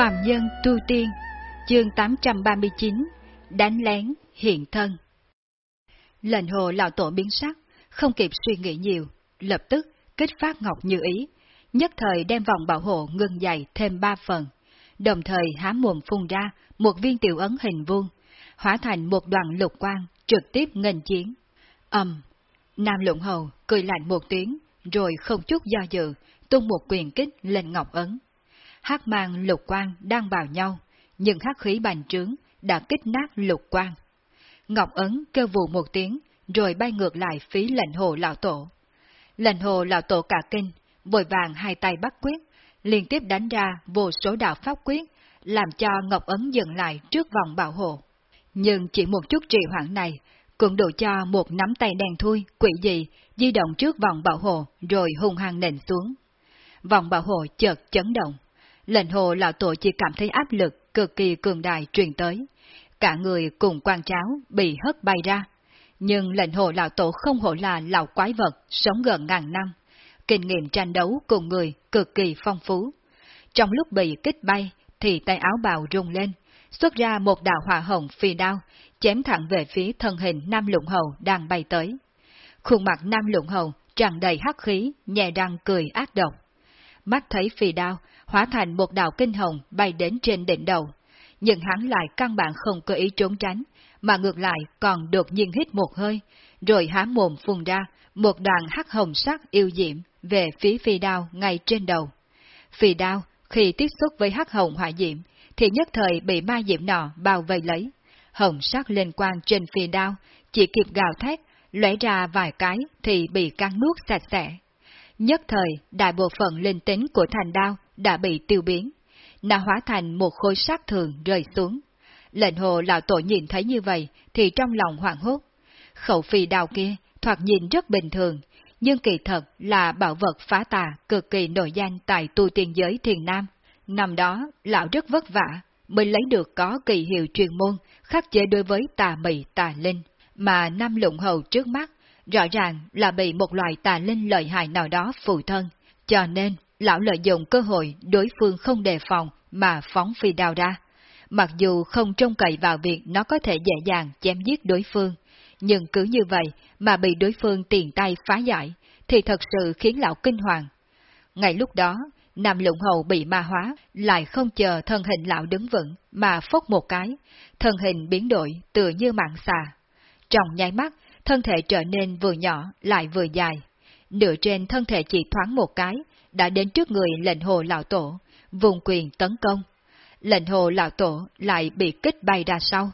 Phạm Nhân Tu Tiên, chương 839, Đánh lén, hiện thân. Lệnh hồ lão tổ biến sắc, không kịp suy nghĩ nhiều, lập tức kích phát ngọc như ý, nhất thời đem vòng bảo hộ ngưng dày thêm ba phần, đồng thời há mồm phun ra một viên tiểu ấn hình vuông, hóa thành một đoàn lục quang trực tiếp nghênh chiến. Âm, Nam Lũng Hầu cười lạnh một tiếng, rồi không chút do dự, tung một quyền kích lên ngọc ấn hắc mang lục quang đang vào nhau, nhưng hắc khí bành trướng đã kích nát lục quang. Ngọc Ấn kêu vụ một tiếng, rồi bay ngược lại phía lệnh hồ lão tổ. Lệnh hồ lão tổ cả kinh, vội vàng hai tay bắt quyết, liên tiếp đánh ra vô số đạo pháp quyết, làm cho Ngọc Ấn dừng lại trước vòng bảo hộ. Nhưng chỉ một chút trì hoãn này, cũng đủ cho một nắm tay đen thui, quỷ dị, di động trước vòng bảo hộ, rồi hung hăng nền xuống. Vòng bảo hộ chợt chấn động, lệnh hồ lão tổ chỉ cảm thấy áp lực cực kỳ cường đại truyền tới. Cả người cùng quan cháo bị hất bay ra. Nhưng lệnh hồ lão tổ không hổ là lão quái vật sống gần ngàn năm. Kinh nghiệm tranh đấu cùng người cực kỳ phong phú. Trong lúc bị kích bay thì tay áo bào rung lên, xuất ra một đạo hỏa hồng phi đao, chém thẳng về phía thân hình Nam Lũng Hầu đang bay tới. Khuôn mặt Nam Lũng Hầu tràn đầy hắc khí, nhẹ răng cười ác độc. Mắt thấy phi đao, hóa thành một đạo kinh hồng bay đến trên đỉnh đầu. Nhưng hắn lại căn bản không có ý trốn tránh, mà ngược lại còn đột nhiên hít một hơi, rồi há mồm phun ra một đoàn hắc hồng sắc yêu diễm về phía phi đao ngay trên đầu. Phi đao, khi tiếp xúc với hắc hồng hỏa diễm, thì nhất thời bị ma diễm nọ bao vây lấy. Hồng sắc lên quang trên phi đao, chỉ kịp gào thét, lóe ra vài cái thì bị cắn nuốt sạch sẽ. Nhất thời, đại bộ phận linh tính của thành đao đã bị tiêu biến, nó hóa thành một khối sát thường rơi xuống. Lệnh hồ lão tổ nhìn thấy như vậy thì trong lòng hoảng hốt. Khẩu phi đao kia thoạt nhìn rất bình thường, nhưng kỳ thật là bảo vật phá tà cực kỳ nổi danh tại tu tiên giới thiền nam. Năm đó, lão rất vất vả, mới lấy được có kỳ hiệu truyền môn khắc chế đối với tà mị tà linh, mà năm lụng hầu trước mắt rõ ràng là bị một loài tà linh lợi hại nào đó phụ thân, cho nên lão lợi dụng cơ hội đối phương không đề phòng mà phóng phi đao ra. Mặc dù không trông cậy vào việc nó có thể dễ dàng chém giết đối phương, nhưng cứ như vậy mà bị đối phương tiền tay phá giải, thì thật sự khiến lão kinh hoàng. Ngay lúc đó, Nam Lũng Hầu bị ma hóa, lại không chờ thân hình lão đứng vững, mà phốc một cái, thân hình biến đổi tựa như mạng xà. Trong nháy mắt, thân thể trở nên vừa nhỏ lại vừa dài. Nửa trên thân thể chỉ thoáng một cái, đã đến trước người lệnh hồ lão tổ, vùng quyền tấn công. Lệnh hồ lão tổ lại bị kích bay ra sau.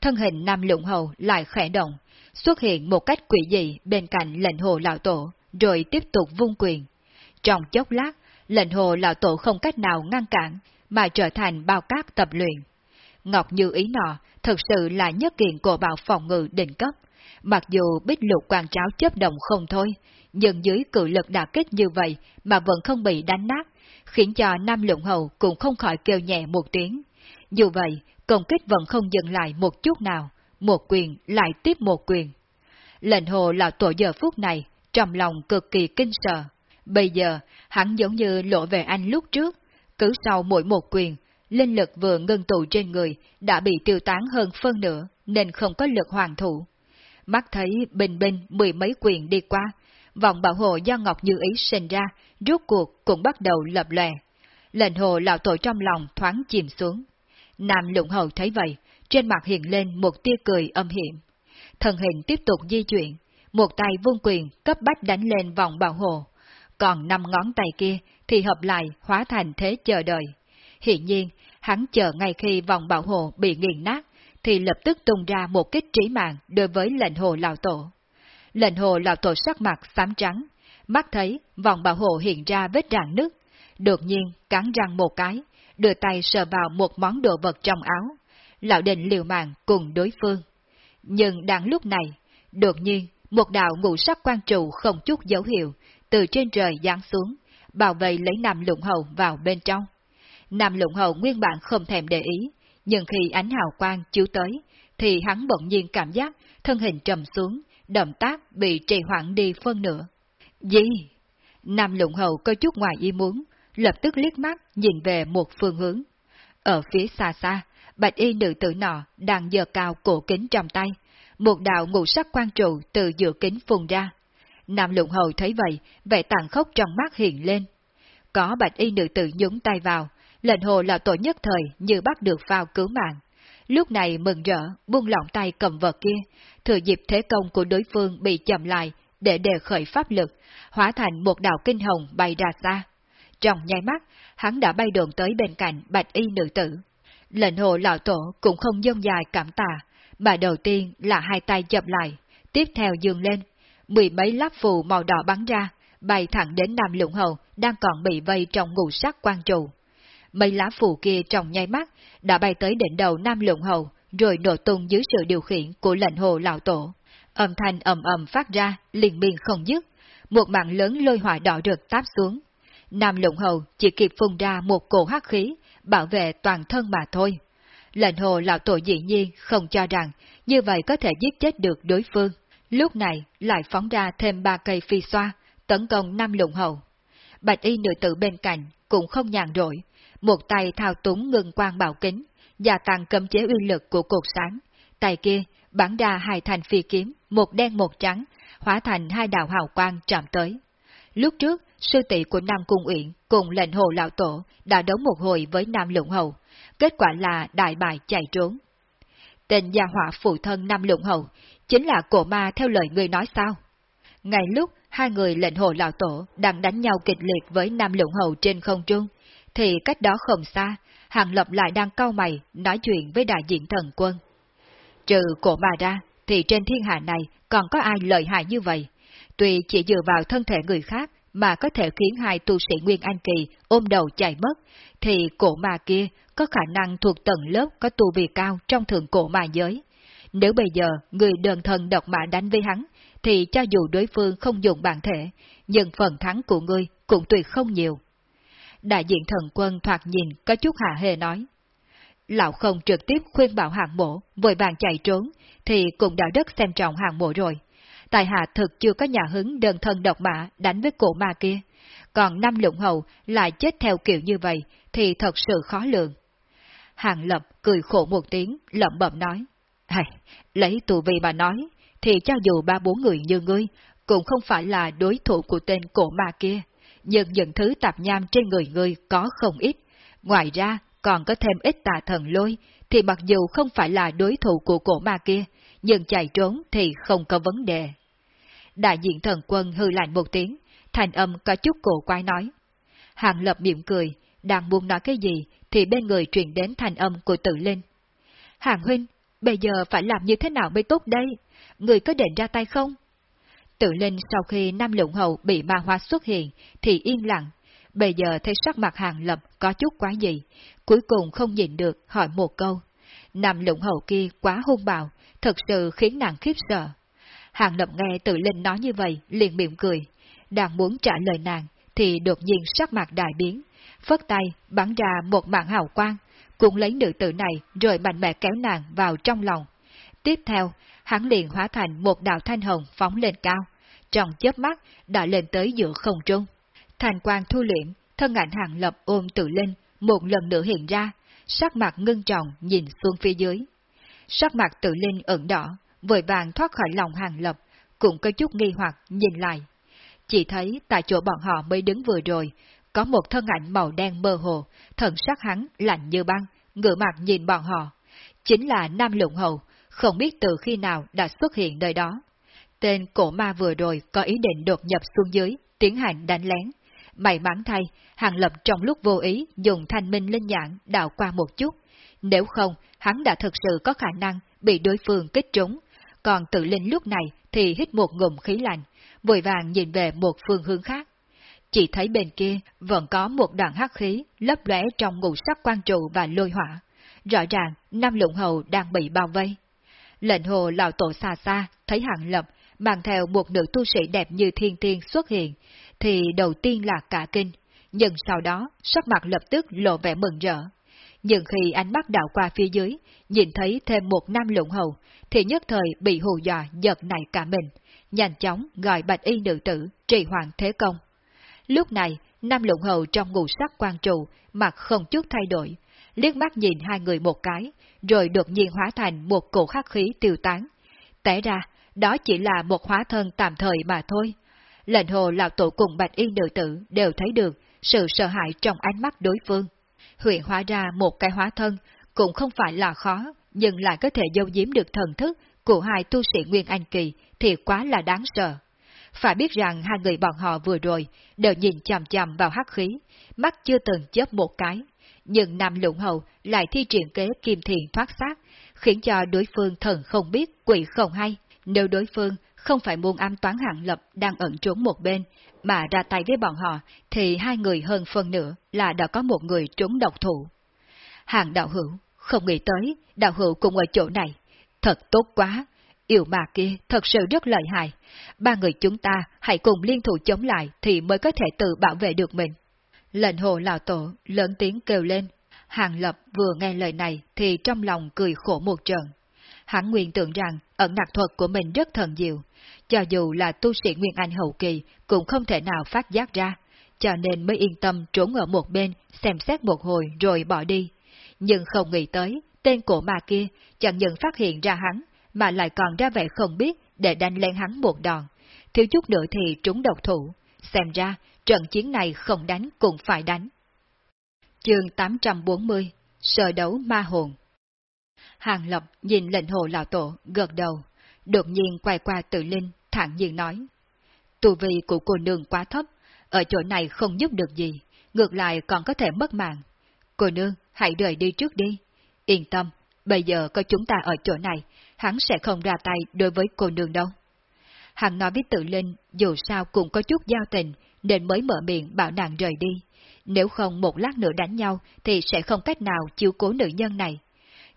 Thân hình Nam Lũng Hầu lại khẽ động, xuất hiện một cách quỷ dị bên cạnh lệnh hồ lão tổ, rồi tiếp tục vung quyền. Trong chốc lát, lệnh hồ lão tổ không cách nào ngăn cản, mà trở thành bao cát tập luyện. Ngọc Như ý nọ thật sự là nhất kiện cổ bảo phòng ngự đỉnh cấp, mặc dù bích lục quan tráo chấp động không thôi, nhưng dưới cự lực đả kích như vậy mà vẫn không bị đánh nát, khiến cho Nam Lũng Hầu cũng không khỏi kêu nhẹ một tiếng. Dù vậy, công kích vẫn không dừng lại một chút nào, một quyền lại tiếp một quyền. Lệnh hồ là tổ giờ phút này, trong lòng cực kỳ kinh sợ. Bây giờ, hắn giống như lộ về anh lúc trước, cứ sau mỗi một quyền, linh lực vừa ngưng tụ trên người đã bị tiêu tán hơn phân nửa, nên không có lực hoàn thủ. Mắt thấy bình bình mười mấy quyền đi qua, vòng bảo hộ do Ngọc Như Ý sinh ra, rốt cuộc cũng bắt đầu lập lòe. Lệnh hồ lão tội trong lòng thoáng chìm xuống. Nam lụng hầu thấy vậy, trên mặt hiện lên một tia cười âm hiểm. Thần hình tiếp tục di chuyển, một tay vung quyền cấp bách đánh lên vòng bảo hộ, còn năm ngón tay kia thì hợp lại hóa thành thế chờ đợi. Hiện nhiên, hắn chờ ngay khi vòng bảo hộ bị nghiền nát, thì lập tức tung ra một kích trí mạng đối với lệnh hồ lão tổ. Lệnh hồ lão tổ sắc mặt xám trắng, mắt thấy vòng bảo hộ hiện ra vết rạn nứt, đột nhiên cắn răng một cái, đưa tay sờ vào một món đồ vật trong áo. Lão định liều mạng cùng đối phương. Nhưng đang lúc này, đột nhiên một đạo ngũ sắc quan trụ không chút dấu hiệu, từ trên trời giáng xuống, bảo vệ lấy Nam Lũng Hầu vào bên trong. Nam Lũng Hầu nguyên bản không thèm để ý, nhưng khi ánh hào quang chiếu tới, thì hắn bỗng nhiên cảm giác thân hình trầm xuống, động tác bị trì hoãn đi phân nửa. Gì? Nam lụng hầu có chút ngoài ý muốn, lập tức liếc mắt nhìn về một phương hướng. Ở phía xa xa, bạch y nữ tử nọ đang giơ cao cổ kính trong tay, một đạo ngũ sắc quan trụ từ giữa kính phun ra. Nam lụng hầu thấy vậy, vẻ tàn khốc trong mắt hiện lên. Có bạch y nữ tử nhúng tay vào, lệnh hồ là tội nhất thời như bắt được vào cứu mạng. Lúc này mừng rỡ, buông lỏng tay cầm vật kia, thừa dịp thế công của đối phương bị chậm lại để đề khởi pháp lực, hóa thành một đạo kinh hồng bay ra xa. Trong nháy mắt, hắn đã bay đồn tới bên cạnh bạch y nữ tử. Lệnh hồ lão tổ cũng không dông dài cảm tà, mà đầu tiên là hai tay chậm lại, tiếp theo dường lên, mười mấy láp phù màu đỏ bắn ra, bay thẳng đến Nam Lũng Hầu đang còn bị vây trong ngũ sắc quan trụ. Mấy lá phù kia trong nháy mắt đã bay tới đỉnh đầu Nam Lũng Hầu, rồi nổ tung dưới sự điều khiển của lệnh hồ lão tổ. Âm thanh ầm ầm phát ra, liền miên không dứt, một mạng lớn lôi hỏa đỏ rực táp xuống. Nam Lũng Hầu chỉ kịp phun ra một cổ hắc khí, bảo vệ toàn thân mà thôi. Lệnh hồ lão tổ dĩ nhiên không cho rằng như vậy có thể giết chết được đối phương. Lúc này lại phóng ra thêm ba cây phi xoa, tấn công Nam Lũng Hầu. Bạch y nữ tử bên cạnh cũng không nhàn rỗi, một tay thao túng ngừng quang bảo kính, gia tăng cấm chế uy lực của cột sáng. Tay kia bắn ra hai thành phi kiếm, một đen một trắng, hóa thành hai đạo hào quang chạm tới. Lúc trước, sư tỷ của Nam Cung Uyển cùng lệnh hồ lão tổ đã đấu một hồi với Nam Lũng Hầu, kết quả là đại bại chạy trốn. Tên gia họa phụ thân Nam Lũng Hầu chính là cổ ma theo lời người nói sao? Ngay lúc hai người lệnh hồ lão tổ đang đánh nhau kịch liệt với Nam Lũng Hầu trên không trung, thì cách đó không xa, Hàng Lập lại đang cau mày nói chuyện với đại diện thần quân. Trừ cổ ma ra, thì trên thiên hạ này còn có ai lợi hại như vậy? Tuy chỉ dựa vào thân thể người khác mà có thể khiến hai tu sĩ Nguyên Anh Kỳ ôm đầu chạy mất, thì cổ ma kia có khả năng thuộc tầng lớp có tu vi cao trong thượng cổ ma giới. Nếu bây giờ người đơn thân độc mã đánh với hắn, thì cho dù đối phương không dùng bản thể, nhưng phần thắng của ngươi cũng tuyệt không nhiều. Đại diện thần quân thoạt nhìn có chút hạ hề nói. Lão không trực tiếp khuyên bảo hạng mộ, vội vàng chạy trốn, thì cũng đã đất xem trọng hạng mộ rồi. Tài hạ thực chưa có nhà hứng đơn thân độc mã đánh với cổ ma kia. Còn năm lụng hầu lại chết theo kiểu như vậy, thì thật sự khó lường. Hàng lập cười khổ một tiếng, lẩm bẩm nói. Hay, lấy tù vi mà nói, thì cho dù ba bốn người như ngươi, cũng không phải là đối thủ của tên cổ ma kia. Nhưng những thứ tạp nham trên người ngươi có không ít. Ngoài ra, còn có thêm ít tà thần lôi, thì mặc dù không phải là đối thủ của cổ ma kia, nhưng chạy trốn thì không có vấn đề. Đại diện thần quân hư lạnh một tiếng, thành âm có chút cổ quái nói. Hàng lập miệng cười, đang muốn nói cái gì, thì bên người truyền đến thành âm của tự linh. Hàng huynh, bây giờ phải làm như thế nào mới tốt đây? Người có định ra tay không? Tự linh sau khi Nam Lũng hậu bị ma hoa xuất hiện, thì yên lặng. Bây giờ thấy sắc mặt hàng lập có chút quá gì, cuối cùng không nhìn được hỏi một câu. Nam Lũng hậu kia quá hung bạo, thật sự khiến nàng khiếp sợ. Hàng lập nghe tự linh nói như vậy, liền miệng cười. Đang muốn trả lời nàng, thì đột nhiên sắc mặt đại biến. Phất tay, bắn ra một mạng hào quang, cũng lấy nữ tử này rồi mạnh mẽ kéo nàng vào trong lòng. Tiếp theo, hắn liền hóa thành một đạo thanh hồng phóng lên cao, trong chớp mắt đã lên tới giữa không trung. Thành quang thu liễm, thân ảnh hàng lập ôm tự linh, một lần nữa hiện ra, sắc mặt ngưng trọng nhìn xuống phía dưới. Sắc mặt tự linh ẩn đỏ, vội vàng thoát khỏi lòng hàng lập, cũng có chút nghi hoặc nhìn lại. Chỉ thấy tại chỗ bọn họ mới đứng vừa rồi, có một thân ảnh màu đen mơ hồ, thần sắc hắn lạnh như băng, ngửa mặt nhìn bọn họ. Chính là Nam Lũng Hầu, không biết từ khi nào đã xuất hiện nơi đó. Tên cổ ma vừa rồi có ý định đột nhập xuống dưới, tiến hành đánh lén. May mắn thay, Hàng Lập trong lúc vô ý dùng thanh minh linh nhãn đào qua một chút. Nếu không, hắn đã thực sự có khả năng bị đối phương kích trúng. Còn tự linh lúc này thì hít một ngụm khí lạnh, vội vàng nhìn về một phương hướng khác. Chỉ thấy bên kia vẫn có một đoạn hắc khí lấp lóe trong ngũ sắc quan trụ và lôi hỏa. Rõ ràng, năm lụng hầu đang bị bao vây. Lệnh hồ lão tổ xa xa, thấy hạng lập, mang theo một nữ tu sĩ đẹp như thiên tiên xuất hiện, thì đầu tiên là cả kinh, nhưng sau đó sắc mặt lập tức lộ vẻ mừng rỡ. Nhưng khi ánh mắt đảo qua phía dưới, nhìn thấy thêm một nam lụng hầu, thì nhất thời bị hù dọa giật nảy cả mình, nhanh chóng gọi bạch y nữ tử trì hoàng thế công. Lúc này, nam lụng hầu trong ngũ sắc quan trụ, mặt không chút thay đổi, liếc mắt nhìn hai người một cái, rồi đột nhiên hóa thành một cổ khắc khí tiêu tán. Té ra, đó chỉ là một hóa thân tạm thời mà thôi. Lệnh hồ lão tổ cùng bạch yên nữ tử đều thấy được sự sợ hãi trong ánh mắt đối phương. Huyện hóa ra một cái hóa thân cũng không phải là khó, nhưng lại có thể giấu giếm được thần thức của hai tu sĩ Nguyên Anh Kỳ thì quá là đáng sợ. Phải biết rằng hai người bọn họ vừa rồi đều nhìn chằm chằm vào hắc khí, mắt chưa từng chớp một cái. Nhưng Nam Lũng Hầu lại thi triển kế kim thiền thoát xác, khiến cho đối phương thần không biết, quỷ không hay. Nếu đối phương không phải muôn ám toán hạng lập đang ẩn trốn một bên, mà ra tay với bọn họ, thì hai người hơn phần nửa là đã có một người trốn độc thủ. Hàng đạo hữu, không nghĩ tới, đạo hữu cũng ở chỗ này. Thật tốt quá, yêu mà kia thật sự rất lợi hại. Ba người chúng ta hãy cùng liên thủ chống lại thì mới có thể tự bảo vệ được mình. Lệnh hồ lão tổ lớn tiếng kêu lên. Hàng lập vừa nghe lời này thì trong lòng cười khổ một trận. Hắn nguyên tưởng rằng ẩn nặc thuật của mình rất thần diệu, cho dù là tu sĩ Nguyên Anh hậu kỳ cũng không thể nào phát giác ra, cho nên mới yên tâm trốn ở một bên xem xét một hồi rồi bỏ đi. Nhưng không nghĩ tới, tên cổ ma kia chẳng những phát hiện ra hắn, mà lại còn ra vẻ không biết để đánh lên hắn một đòn. Thiếu chút nữa thì trúng độc thủ, xem ra trận chiến này không đánh cũng phải đánh. Chương 840 Sở đấu ma hồn Hàng Lập nhìn lệnh hồ lão tổ, gật đầu, đột nhiên quay qua tự linh, thẳng nhiên nói. Tù vi của cô nương quá thấp, ở chỗ này không giúp được gì, ngược lại còn có thể mất mạng. Cô nương, hãy rời đi trước đi. Yên tâm, bây giờ có chúng ta ở chỗ này, hắn sẽ không ra tay đối với cô nương đâu. Hắn nói với tự linh, dù sao cũng có chút giao tình, nên mới mở miệng bảo nàng rời đi. Nếu không một lát nữa đánh nhau, thì sẽ không cách nào chiếu cố nữ nhân này.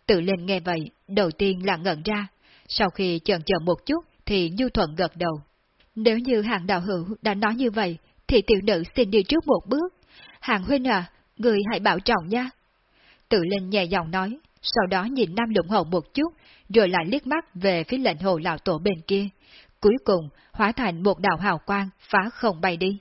Tự linh nghe vậy, đầu tiên là ngẩn ra, sau khi chần chờ một chút, thì Nhu Thuận gật đầu. Nếu như hàng đạo hữu đã nói như vậy, thì tiểu nữ xin đi trước một bước. Hàng huynh à, người hãy bảo trọng nha. Tự linh nhẹ giọng nói, sau đó nhìn Nam Lũng Hầu một chút, rồi lại liếc mắt về phía lệnh hồ lão tổ bên kia. Cuối cùng, hóa thành một đạo hào quang, phá không bay đi.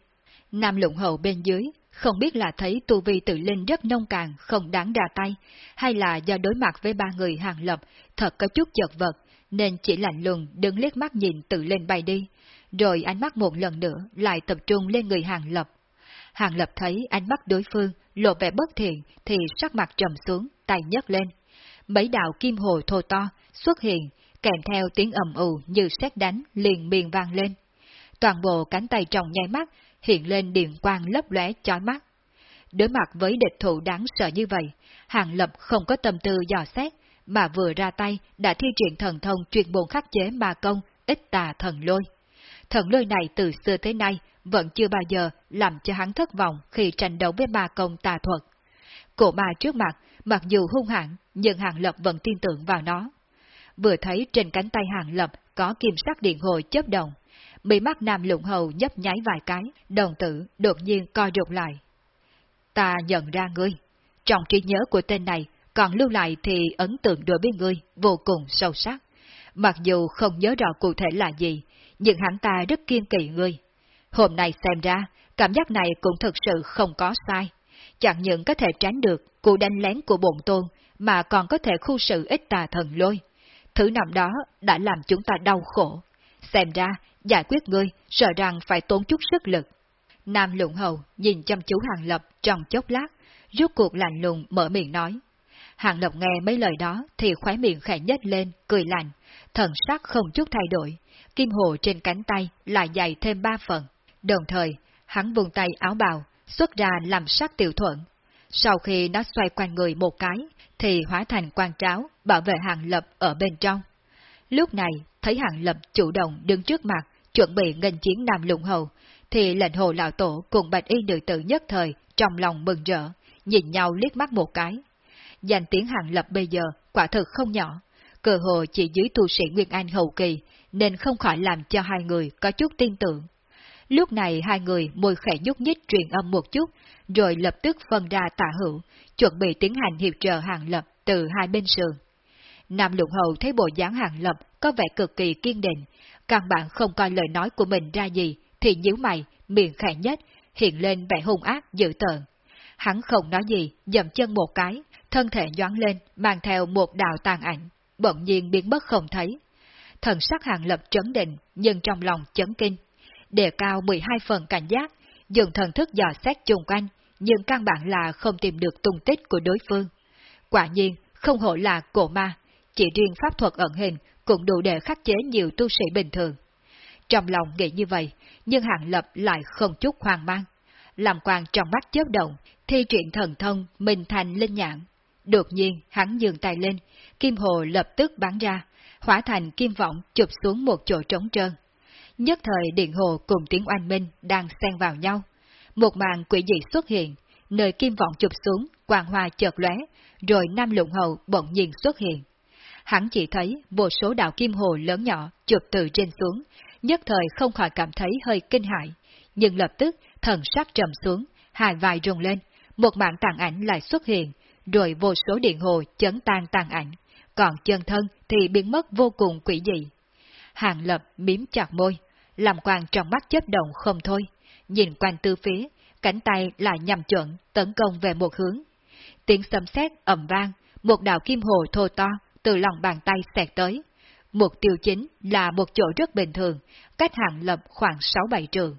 Nam Lũng Hầu bên dưới, không biết là thấy tu vi tự linh rất nông cạn, không đáng đà tay, hay là do đối mặt với ba người hàng lập, thật có chút chật vật, nên chỉ lạnh lùng đứng liếc mắt nhìn tự lên bay đi, rồi ánh mắt một lần nữa lại tập trung lên người hàng lập. Hàng lập thấy ánh mắt đối phương lộ vẻ bất thiện thì sắc mặt trầm xuống, tay nhấc lên. Mấy đạo kim hồ thô to xuất hiện, kèm theo tiếng ầm ù như sét đánh liền miền vang lên. Toàn bộ cánh tay trong nháy mắt hiện lên điện quang lấp lóe chói mắt. Đối mặt với địch thủ đáng sợ như vậy, Hàng Lập không có tâm tư dò xét, mà vừa ra tay đã thi triển thần thông truyền bồn khắc chế ma công, ít tà thần lôi. Thần lôi này từ xưa tới nay vẫn chưa bao giờ làm cho hắn thất vọng khi tranh đấu với ma công tà thuật. Cổ ma trước mặt, mặc dù hung hãn, nhưng Hàng Lập vẫn tin tưởng vào nó. Vừa thấy trên cánh tay Hàng Lập có kim sắc điện hồi chớp động, bị mắt nam lụng hầu nhấp nháy vài cái, đồng tử đột nhiên co rụt lại. Ta nhận ra ngươi, trong trí nhớ của tên này còn lưu lại thì ấn tượng đối với ngươi vô cùng sâu sắc. Mặc dù không nhớ rõ cụ thể là gì, nhưng hắn ta rất kiên kỵ ngươi. Hôm nay xem ra, cảm giác này cũng thực sự không có sai. Chẳng những có thể tránh được cụ đánh lén của bổn tôn, mà còn có thể khu sự ít tà thần lôi. Thứ nằm đó đã làm chúng ta đau khổ. Xem ra, giải quyết ngươi, sợ rằng phải tốn chút sức lực. Nam lụng hầu nhìn chăm chú hàng lập trong chốc lát, rút cuộc lạnh lùng mở miệng nói. Hàng Lập nghe mấy lời đó thì khóe miệng khẽ nhếch lên, cười lạnh, thần sắc không chút thay đổi, kim hồ trên cánh tay lại dày thêm ba phần. Đồng thời, hắn vùng tay áo bào, xuất ra làm sắc tiểu thuận. Sau khi nó xoay quanh người một cái, thì hóa thành quan tráo, bảo vệ Hàng Lập ở bên trong. Lúc này, thấy Hàng Lập chủ động đứng trước mặt, chuẩn bị nghênh chiến Nam Lũng Hầu, thì lệnh hồ lão tổ cùng bạch y nữ tử nhất thời, trong lòng mừng rỡ, nhìn nhau liếc mắt một cái danh tiếng hàng lập bây giờ quả thực không nhỏ, cơ hồ chỉ dưới tu sĩ Nguyên Anh hậu kỳ, nên không khỏi làm cho hai người có chút tin tưởng. Lúc này hai người môi khẽ nhúc nhích truyền âm một chút, rồi lập tức phân ra tả hữu, chuẩn bị tiến hành hiệp trợ hàng lập từ hai bên sườn. Nam Lục Hầu thấy bộ dáng hàng lập có vẻ cực kỳ kiên định, căn bản không coi lời nói của mình ra gì, thì nhíu mày, miệng khẽ nhất, hiện lên vẻ hung ác dữ tợn. Hắn không nói gì, dậm chân một cái, thân thể nhoáng lên, mang theo một đạo tàn ảnh, bỗng nhiên biến mất không thấy. Thần sắc hàng lập trấn định, nhưng trong lòng chấn kinh. Đề cao 12 phần cảnh giác, dùng thần thức dò xét chung quanh, nhưng căn bản là không tìm được tung tích của đối phương. Quả nhiên, không hổ là cổ ma, chỉ riêng pháp thuật ẩn hình cũng đủ để khắc chế nhiều tu sĩ bình thường. Trong lòng nghĩ như vậy, nhưng hạng lập lại không chút hoang mang. Làm quan trong mắt chớp động, thi triển thần thông mình thành linh nhãn. Đột nhiên, hắn dường tay lên, kim hồ lập tức bắn ra, hóa thành kim vọng chụp xuống một chỗ trống trơn. Nhất thời điện hồ cùng tiếng oanh minh đang xen vào nhau. Một màn quỷ dị xuất hiện, nơi kim vọng chụp xuống, quang hoa chợt lóe, rồi Nam Lụng Hầu bỗng nhiên xuất hiện. Hắn chỉ thấy vô số đạo kim hồ lớn nhỏ chụp từ trên xuống, nhất thời không khỏi cảm thấy hơi kinh hại, nhưng lập tức thần sắc trầm xuống, hai vai rung lên, một mạng tàn ảnh lại xuất hiện, rồi vô số điện hồ chấn tan tàn ảnh, còn chân thân thì biến mất vô cùng quỷ dị. Hàng lập miếm chặt môi, làm quan trong mắt chớp động không thôi, nhìn quanh tư phía, cánh tay lại nhằm chuẩn, tấn công về một hướng. Tiếng sấm sét ầm vang, một đạo kim hồ thô to từ lòng bàn tay xẹt tới. Mục tiêu chính là một chỗ rất bình thường, cách hàng lập khoảng 6-7 trường.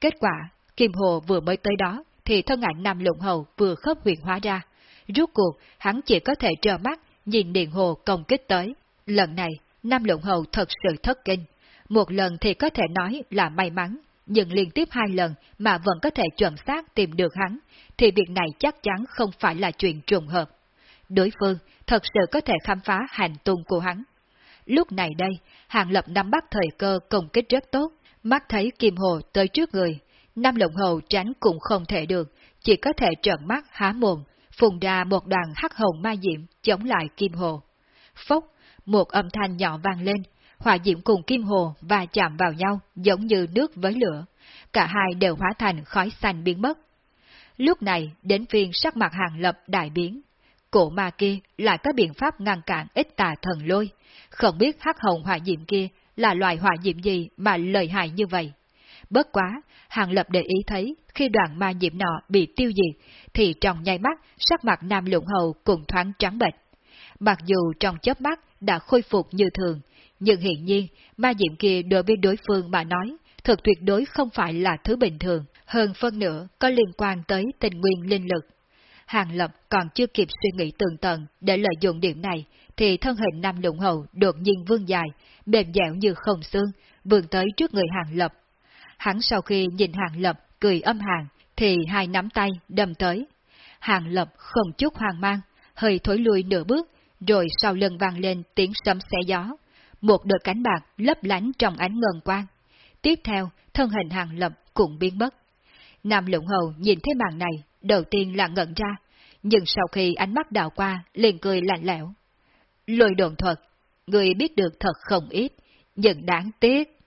Kết quả, kim hồ vừa mới tới đó, thì thân ảnh Nam Lụng Hầu vừa khớp huyền hóa ra. Rốt cuộc, hắn chỉ có thể trơ mắt, nhìn điện hồ công kích tới. Lần này, Nam Lụng Hầu thật sự thất kinh. Một lần thì có thể nói là may mắn, nhưng liên tiếp hai lần mà vẫn có thể chuẩn xác tìm được hắn, thì việc này chắc chắn không phải là chuyện trùng hợp. Đối phương thật sự có thể khám phá hành tung của hắn. Lúc này đây, Hàng Lập nắm bắt thời cơ công kích rất tốt, mắt thấy Kim Hồ tới trước người. Nam Lộng Hầu tránh cũng không thể được, chỉ có thể trợn mắt há mồm, phùng ra một đoàn hắc hồng ma diệm chống lại Kim Hồ. Phốc, một âm thanh nhỏ vang lên, hỏa diệm cùng Kim Hồ và chạm vào nhau giống như nước với lửa. Cả hai đều hóa thành khói xanh biến mất. Lúc này, đến phiên sắc mặt hàng lập đại biến. Cổ ma kia lại có biện pháp ngăn cản ít tà thần lôi. Không biết hắc hồng hỏa diệm kia là loại hỏa diệm gì mà lợi hại như vậy. Bất quá, Hàng Lập để ý thấy, khi đoàn ma diệm nọ bị tiêu diệt, thì trong nháy mắt, sắc mặt Nam Lũng Hầu cũng thoáng trắng bệch. Mặc dù trong chớp mắt đã khôi phục như thường, nhưng hiện nhiên, ma diệm kia đối với đối phương mà nói, thực tuyệt đối không phải là thứ bình thường, hơn phân nữa có liên quan tới tình nguyên linh lực. Hàng Lập còn chưa kịp suy nghĩ tường tận để lợi dụng điểm này, thì thân hình Nam Lũng Hầu đột nhiên vương dài, mềm dẻo như không xương, vươn tới trước người Hàng Lập. Hắn sau khi nhìn Hàng Lập cười âm hàng, thì hai nắm tay đâm tới. Hàng Lập không chút hoang mang, hơi thối lui nửa bước, rồi sau lưng vang lên tiếng sấm xé gió. Một đôi cánh bạc lấp lánh trong ánh ngân quang. Tiếp theo, thân hình Hàng Lập cũng biến mất. Nam Lũng Hầu nhìn thấy màn này, đầu tiên là ngẩn ra, nhưng sau khi ánh mắt đào qua, liền cười lạnh lẽo. Lôi đồn thuật, người biết được thật không ít, nhưng đáng tiếc.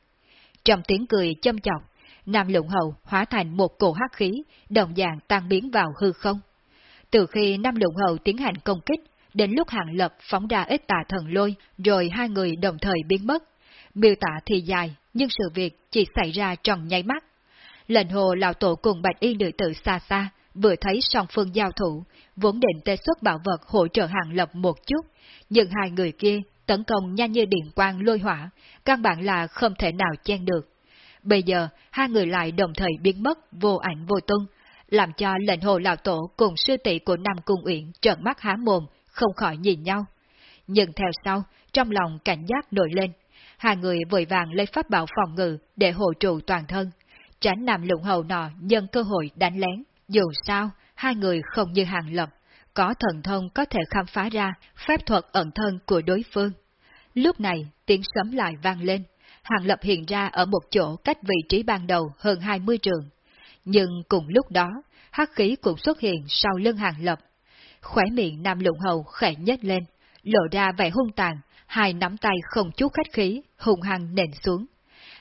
Trong tiếng cười châm chọc, Nam Lũng Hầu hóa thành một cổ hắc khí, đồng dạng tan biến vào hư không. Từ khi Nam Lũng Hầu tiến hành công kích, đến lúc Hàng Lập phóng ra ít tà thần lôi, rồi hai người đồng thời biến mất. Miêu tả thì dài, nhưng sự việc chỉ xảy ra trong nháy mắt. Lệnh hồ lão tổ cùng bạch y nữ tử xa xa, vừa thấy song phương giao thủ, vốn định tê xuất bảo vật hỗ trợ Hàng Lập một chút, nhưng hai người kia tấn công nhanh như điện quang lôi hỏa, căn bản là không thể nào chen được. Bây giờ, hai người lại đồng thời biến mất, vô ảnh vô tung, làm cho lệnh hồ lão tổ cùng sư tỷ của Nam Cung Uyển trợn mắt há mồm, không khỏi nhìn nhau. Nhưng theo sau, trong lòng cảnh giác nổi lên, hai người vội vàng lấy pháp bảo phòng ngự để hộ trụ toàn thân, tránh Nam Lũng Hầu nọ nhân cơ hội đánh lén. Dù sao, hai người không như hàng lập, có thần thông có thể khám phá ra phép thuật ẩn thân của đối phương. Lúc này, tiếng sấm lại vang lên, Hàng Lập hiện ra ở một chỗ cách vị trí ban đầu hơn 20 trường. Nhưng cùng lúc đó, hắc khí cũng xuất hiện sau lưng Hàng Lập. Khỏe miệng Nam Lụng Hầu khẽ nhếch lên, lộ ra vẻ hung tàn, hai nắm tay không chút khách khí, hùng hăng nền xuống.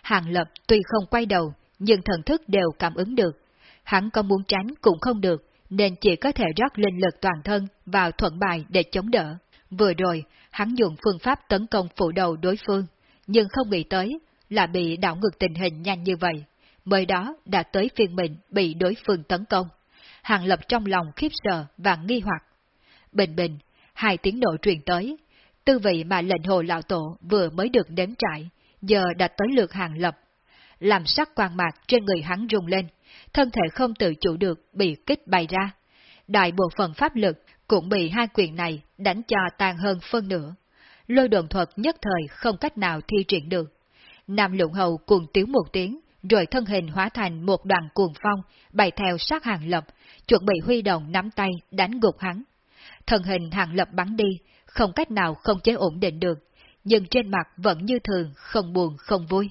Hàng Lập tuy không quay đầu, nhưng thần thức đều cảm ứng được. Hắn có muốn tránh cũng không được, nên chỉ có thể rót linh lực toàn thân vào thuận bài để chống đỡ. Vừa rồi, hắn dùng phương pháp tấn công phụ đầu đối phương, nhưng không nghĩ tới là bị đảo ngược tình hình nhanh như vậy. Mới đó đã tới phiên mình bị đối phương tấn công. Hàng lập trong lòng khiếp sợ và nghi hoặc. bình bình, hai tiếng nổ truyền tới. Tư vị mà lệnh hồ lão tổ vừa mới được đếm trải, giờ đã tới lượt hàng lập. Làm sắc quan mạc trên người hắn rung lên, thân thể không tự chủ được bị kích bay ra. Đại bộ phận pháp lực cũng bị hai quyền này đánh cho tan hơn phân nửa. Lôi đồn thuật nhất thời không cách nào thi triển được. Nam lụng hầu cuồng tiếu một tiếng, rồi thân hình hóa thành một đoàn cuồng phong, bày theo sát hàng lập, chuẩn bị huy động nắm tay đánh gục hắn. Thân hình hàng lập bắn đi, không cách nào không chế ổn định được, nhưng trên mặt vẫn như thường, không buồn, không vui.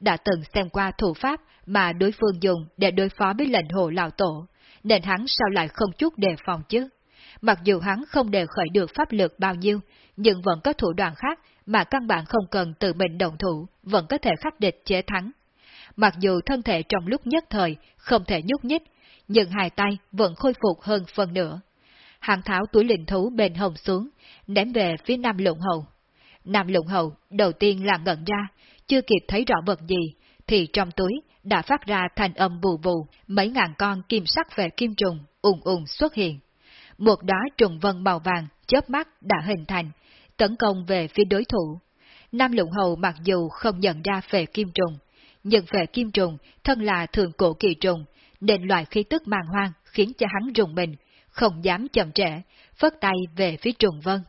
Đã từng xem qua thủ pháp mà đối phương dùng để đối phó với lệnh hồ lão tổ, nên hắn sao lại không chút đề phòng chứ? Mặc dù hắn không đề khởi được pháp lực bao nhiêu, nhưng vẫn có thủ đoạn khác mà căn bản không cần tự mình động thủ, vẫn có thể khắc địch chế thắng. Mặc dù thân thể trong lúc nhất thời không thể nhúc nhích, nhưng hai tay vẫn khôi phục hơn phần nữa. Hàng tháo túi linh thú bên hồng xuống, ném về phía Nam Lụng Hầu. Nam Lụng Hầu đầu tiên là ngẩn ra, chưa kịp thấy rõ vật gì, thì trong túi đã phát ra thành âm bù bù mấy ngàn con kim sắc về kim trùng ùng ùng xuất hiện. Một đóa trùng vân màu vàng chớp mắt đã hình thành, tấn công về phía đối thủ. Nam Lũng Hầu mặc dù không nhận ra về kim trùng, nhưng về kim trùng thân là thường cổ kỳ trùng, nên loại khí tức màng hoang khiến cho hắn rùng mình, không dám chậm trễ, phất tay về phía trùng vân.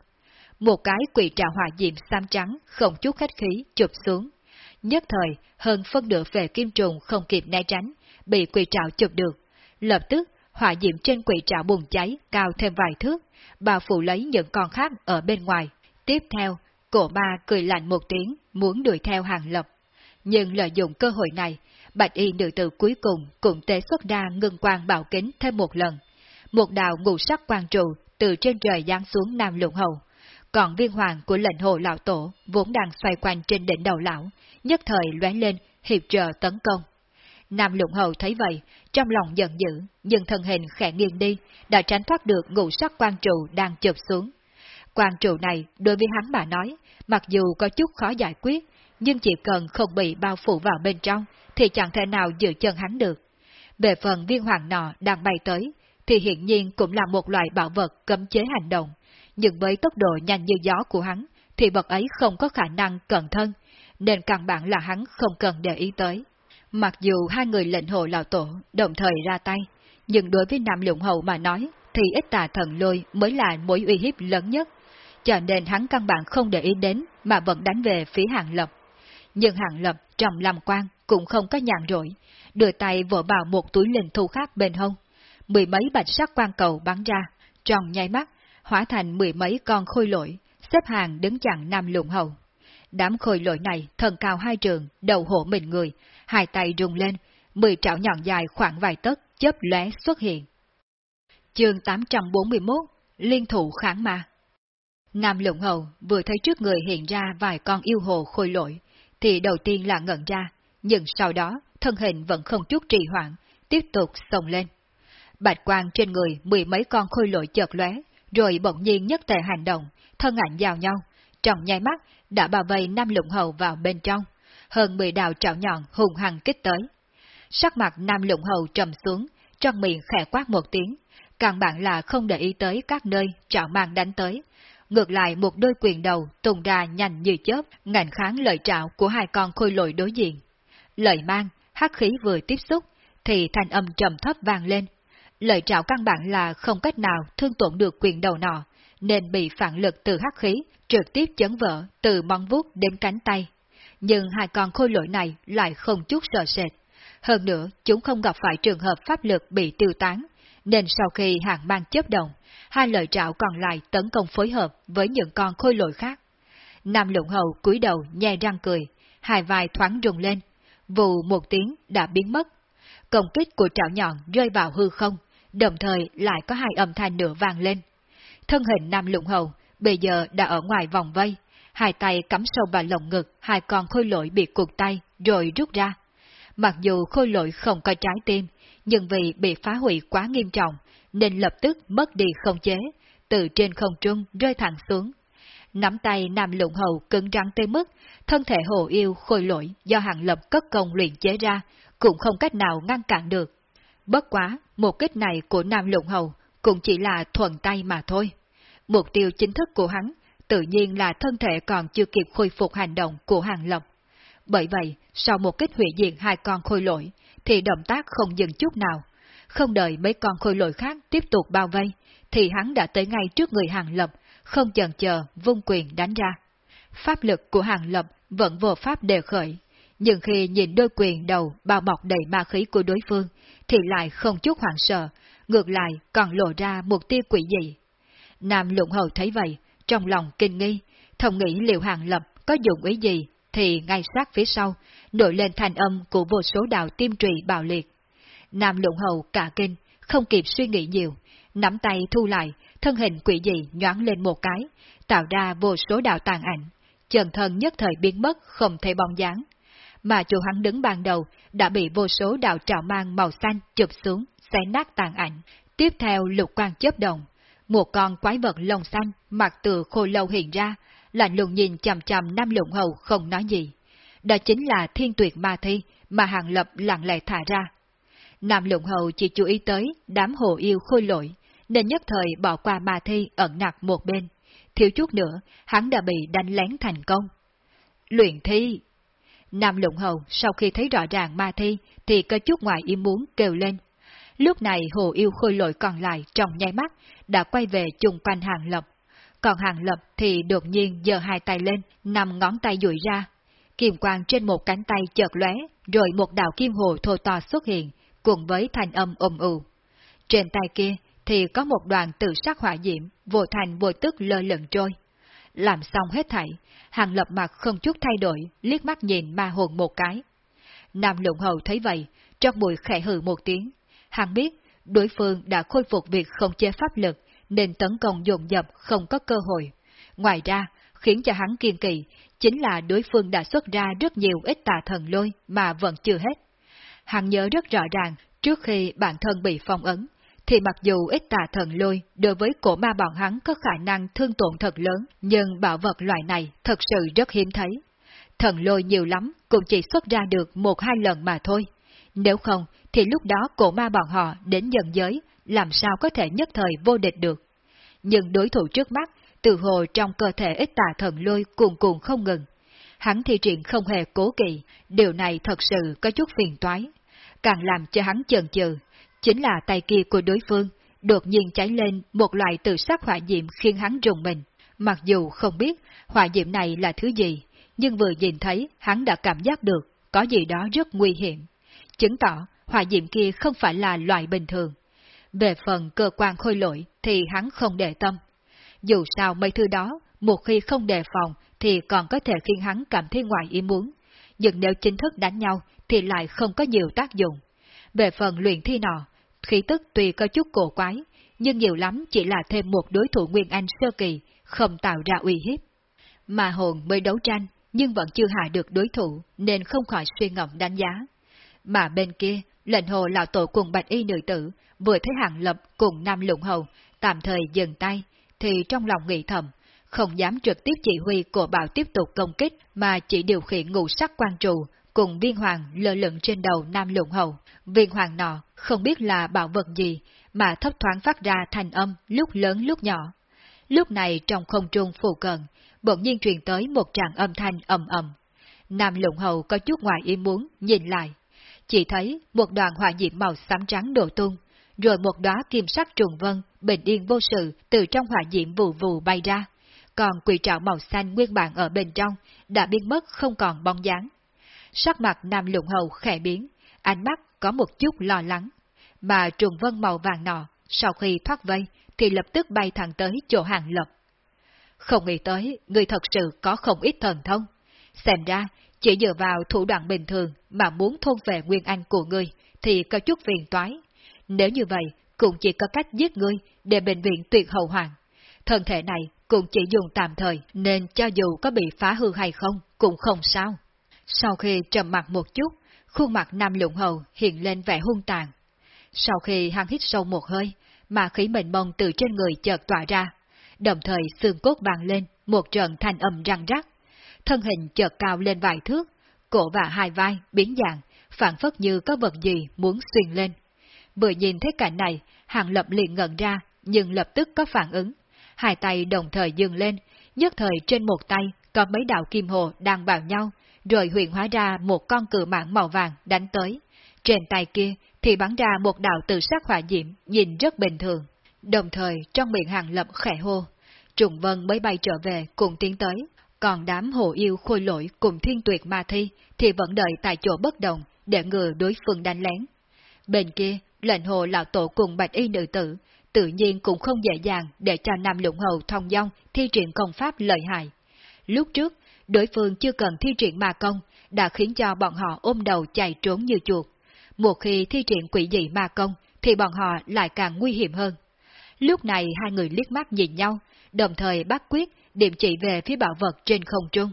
Một cái quỷ trà hỏa diệm xám trắng không chút khách khí chụp xuống. Nhất thời, hơn phân nửa về kim trùng không kịp né tránh, bị quỷ trạo chụp được. Lập tức, hỏa diệm trên quỷ trạo bùng cháy cao thêm vài thước, bao phủ lấy những con khác ở bên ngoài. Tiếp theo, cổ ma cười lạnh một tiếng, muốn đuổi theo hàng lập. Nhưng lợi dụng cơ hội này, bạch y nữ tử cuối cùng cũng tế xuất ra ngưng quang bảo kính thêm một lần. Một đạo ngũ sắc quang trụ từ trên trời giáng xuống Nam Lũng Hầu. Còn viên hoàng của lệnh hồ lão tổ vốn đang xoay quanh trên đỉnh đầu lão, nhất thời lóe lên, hiệp trợ tấn công. Nam lụng Hầu thấy vậy, trong lòng giận dữ, nhưng thân hình khẽ nghiêng đi, đã tránh thoát được ngũ sắc quan trụ đang chụp xuống. quan trụ này, đối với hắn mà nói, mặc dù có chút khó giải quyết, nhưng chỉ cần không bị bao phủ vào bên trong, thì chẳng thể nào giữ chân hắn được. Về phần viên hoàng nọ đang bay tới, thì hiện nhiên cũng là một loại bảo vật cấm chế hành động, nhưng với tốc độ nhanh như gió của hắn, thì vật ấy không có khả năng cẩn thân, nên căn bản là hắn không cần để ý tới. Mặc dù hai người lệnh hộ lão tổ đồng thời ra tay, nhưng đối với Nam Lũng hậu mà nói, thì ít tà thần lôi mới là mối uy hiếp lớn nhất, cho nên hắn căn bản không để ý đến mà vẫn đánh về phía hàng lập. Nhưng hàng lập trong làm quan cũng không có nhàn rỗi, đưa tay vỗ vào một túi linh thu khác bên hông. Mười mấy bạch sắc quan cầu bắn ra, tròn nháy mắt, hóa thành mười mấy con khôi lỗi, xếp hàng đứng chặn Nam Lũng Hầu. Đám khôi lỗi này thân cao hai trường, đầu hổ mình người, hai tay rung lên, mười trảo nhọn dài khoảng vài tấc chớp lóe xuất hiện. Chương 841 Liên thủ kháng ma Nam Lũng Hầu vừa thấy trước người hiện ra vài con yêu hồ khôi lỗi, thì đầu tiên là ngẩn ra, nhưng sau đó thân hình vẫn không chút trì hoãn, tiếp tục xông lên. Bạch quang trên người mười mấy con khôi lỗi chợt lóe, rồi bỗng nhiên nhất tề hành động, thân ảnh giao nhau, trong nháy mắt đã bao vây Nam Lũng Hầu vào bên trong, hơn mười đào trảo nhọn hùng hăng kích tới. Sắc mặt Nam Lũng Hầu trầm xuống, trong miệng khẽ quát một tiếng, càng bạn là không để ý tới các nơi trảo mang đánh tới. Ngược lại một đôi quyền đầu tung ra nhanh như chớp, ngành kháng lợi trảo của hai con khôi lội đối diện. Lợi mang, hắc khí vừa tiếp xúc, thì thanh âm trầm thấp vang lên. Lợi trảo căn bản là không cách nào thương tổn được quyền đầu nọ, nên bị phản lực từ hắc khí trực tiếp chấn vỡ từ móng vuốt đến cánh tay. Nhưng hai con khôi lỗi này lại không chút sợ sệt. Hơn nữa, chúng không gặp phải trường hợp pháp lực bị tiêu tán, nên sau khi hàng mang chấp động, hai lợi trạo còn lại tấn công phối hợp với những con khôi lỗi khác. Nam lụng hầu cúi đầu nhe răng cười, hai vai thoáng rung lên, vụ một tiếng đã biến mất. Công kích của trảo nhọn rơi vào hư không, đồng thời lại có hai âm thanh nữa vang lên. Thân hình Nam lụng hầu bây giờ đã ở ngoài vòng vây, hai tay cắm sâu vào lồng ngực hai con khôi lỗi bị cuột tay rồi rút ra. Mặc dù khôi lỗi không có trái tim, nhưng vì bị phá hủy quá nghiêm trọng, nên lập tức mất đi không chế, từ trên không trung rơi thẳng xuống. Nắm tay Nam Lụng Hầu cứng rắn tới mức, thân thể hồ yêu khôi lỗi do hàng lập cất công luyện chế ra, cũng không cách nào ngăn cản được. Bất quá, một kích này của Nam lục Hầu cũng chỉ là thuận tay mà thôi. mục tiêu chính thức của hắn tự nhiên là thân thể còn chưa kịp khôi phục hành động của Hàng Lập. Bởi vậy, sau một kích hủy diệt hai con khôi lỗi, thì động tác không dừng chút nào. Không đợi mấy con khôi lỗi khác tiếp tục bao vây, thì hắn đã tới ngay trước người Hàng Lập, không chần chờ vung quyền đánh ra. Pháp lực của Hàng Lập vẫn vô pháp đề khởi, nhưng khi nhìn đôi quyền đầu bao bọc đầy ma khí của đối phương, thì lại không chút hoảng sợ, ngược lại còn lộ ra một tia quỷ dị. Nam lụng hầu thấy vậy, trong lòng kinh nghi, thầm nghĩ liệu Hàng Lập có dụng ý gì, thì ngay sát phía sau, nổi lên thành âm của vô số đạo tiêm trì bạo liệt. Nam lụng hầu cả kinh, không kịp suy nghĩ nhiều, nắm tay thu lại, thân hình quỷ dị nhoáng lên một cái, tạo ra vô số đạo tàn ảnh, chân thân nhất thời biến mất không thể bóng dáng. Mà chỗ hắn đứng ban đầu đã bị vô số đạo trào mang màu xanh chụp xuống, xé nát tàn ảnh. Tiếp theo lục quang chớp động, một con quái vật lông xanh mặt từ khô lâu hiện ra, lạnh lùng nhìn chằm chằm Nam Lũng Hầu không nói gì. Đó chính là thiên tuyệt ma thi mà Hàng Lập lặng lẽ thả ra. Nam Lũng Hầu chỉ chú ý tới đám hồ yêu khôi lỗi, nên nhất thời bỏ qua ma thi ẩn nặc một bên. Thiếu chút nữa, hắn đã bị đánh lén thành công. Luyện thi Nam Lũng Hầu sau khi thấy rõ ràng ma thi thì có chút ngoài ý muốn kêu lên. Lúc này hồ yêu khôi lội còn lại trong nháy mắt đã quay về chung quanh hàng lập. Còn hàng lập thì đột nhiên giơ hai tay lên, nằm ngón tay duỗi ra. Kim quang trên một cánh tay chợt lóe, rồi một đạo kim hồ thô to xuất hiện, cùng với thanh âm ồm ù. Trên tay kia thì có một đoàn tự sắc hỏa diễm, vô thành vô tức lơ lửng trôi. Làm xong hết thảy, hàng lập mặt không chút thay đổi, liếc mắt nhìn ma hồn một cái. Nam lụng hầu thấy vậy, trong bụi khẽ hừ một tiếng. Hàng biết, đối phương đã khôi phục việc không chế pháp lực, nên tấn công dồn dập không có cơ hội. Ngoài ra, khiến cho hắn kiên kỳ, chính là đối phương đã xuất ra rất nhiều ít tà thần lôi mà vẫn chưa hết. Hắn nhớ rất rõ ràng, trước khi bản thân bị phong ấn, thì mặc dù ít tà thần lôi đối với cổ ma bọn hắn có khả năng thương tổn thật lớn, nhưng bảo vật loại này thật sự rất hiếm thấy. Thần lôi nhiều lắm cũng chỉ xuất ra được một hai lần mà thôi. Nếu không, thì lúc đó cổ ma bọn họ đến dần giới, làm sao có thể nhất thời vô địch được. Nhưng đối thủ trước mắt, từ hồ trong cơ thể ít tà thần lôi cuồn cuộn không ngừng. Hắn thi triển không hề cố kỵ, điều này thật sự có chút phiền toái. Càng làm cho hắn chần chừ, chính là tay kia của đối phương, đột nhiên cháy lên một loại tự sắc hỏa diệm khiến hắn rùng mình. Mặc dù không biết hỏa diệm này là thứ gì, nhưng vừa nhìn thấy hắn đã cảm giác được có gì đó rất nguy hiểm. Chứng tỏ hỏa diệm kia không phải là loại bình thường. Về phần cơ quan khôi lỗi thì hắn không để tâm. Dù sao mấy thứ đó, một khi không đề phòng thì còn có thể khiến hắn cảm thấy ngoài ý muốn. Nhưng nếu chính thức đánh nhau thì lại không có nhiều tác dụng. Về phần luyện thi nọ, khí tức tuy có chút cổ quái, nhưng nhiều lắm chỉ là thêm một đối thủ Nguyên Anh sơ kỳ, không tạo ra uy hiếp. Mà hồn mới đấu tranh, nhưng vẫn chưa hạ được đối thủ, nên không khỏi suy ngẫm đánh giá. Mà bên kia, lệnh hồ lão tổ cùng bạch y nữ tử, vừa thấy hạng lập cùng nam lụng hầu, tạm thời dừng tay, thì trong lòng nghĩ thầm, không dám trực tiếp chỉ huy của bảo tiếp tục công kích, mà chỉ điều khiển ngũ sắc quan trù, cùng viên hoàng lơ lửng trên đầu nam lụng hầu. Viên hoàng nọ không biết là bảo vật gì, mà thấp thoáng phát ra thành âm lúc lớn lúc nhỏ. Lúc này trong không trung phù cận, bỗng nhiên truyền tới một tràng âm thanh ầm ầm. Nam lụng hầu có chút ngoài ý muốn, nhìn lại. Chỉ thấy một đoàn hỏa diệm màu xám trắng đổ tung, rồi một đóa kim sắc trùng vân, bình yên vô sự từ trong hỏa diệm vù vù bay ra. Còn quỷ trạo màu xanh nguyên bản ở bên trong đã biến mất không còn bóng dáng. Sắc mặt Nam Lụng Hầu khẽ biến, ánh mắt có một chút lo lắng. Mà trùng vân màu vàng nọ, sau khi thoát vây, thì lập tức bay thẳng tới chỗ hàng lập. Không nghĩ tới, người thật sự có không ít thần thông. Xem ra, chỉ dựa vào thủ đoạn bình thường mà muốn thôn về nguyên anh của ngươi, thì có chút phiền toái. Nếu như vậy, cũng chỉ có cách giết ngươi để bệnh viện tuyệt hậu hoàng. Thân thể này cũng chỉ dùng tạm thời, nên cho dù có bị phá hư hay không, cũng không sao. Sau khi trầm mặt một chút, khuôn mặt Nam Lũng Hầu hiện lên vẻ hung tàn. Sau khi hắn hít sâu một hơi, mà khí mệnh mông từ trên người chợt tỏa ra, đồng thời xương cốt vàng lên, một trận thanh âm răng rắc. Thân hình chợt cao lên vài thước, cổ và hai vai biến dạng, phản phất như có vật gì muốn xuyên lên. Vừa nhìn thấy cảnh này, hàng lập liền ngẩn ra, nhưng lập tức có phản ứng. hai tay đồng thời dừng lên, nhất thời trên một tay có mấy đạo kim hồ đang vào nhau, rồi huyền hóa ra một con cự mạng màu vàng đánh tới. Trên tay kia thì bắn ra một đạo tự sắc hỏa diễm, nhìn rất bình thường. Đồng thời trong miệng hàng lập khẽ hô, Trùng Vân mới bay trở về cùng tiến tới, còn đám hồ yêu khôi lỗi cùng thiên tuyệt ma thi thì vẫn đợi tại chỗ bất động để ngừa đối phương đánh lén. Bên kia, lệnh hồ lão tổ cùng bạch y nữ tử, tự nhiên cũng không dễ dàng để cho Nam Lũng Hầu thông dong thi triển công pháp lợi hại. Lúc trước, đối phương chưa cần thi triển ma công, đã khiến cho bọn họ ôm đầu chạy trốn như chuột. Một khi thi triển quỷ dị ma công, thì bọn họ lại càng nguy hiểm hơn. Lúc này hai người liếc mắt nhìn nhau, đồng thời bắt quyết điểm chỉ về phía bảo vật trên không trung.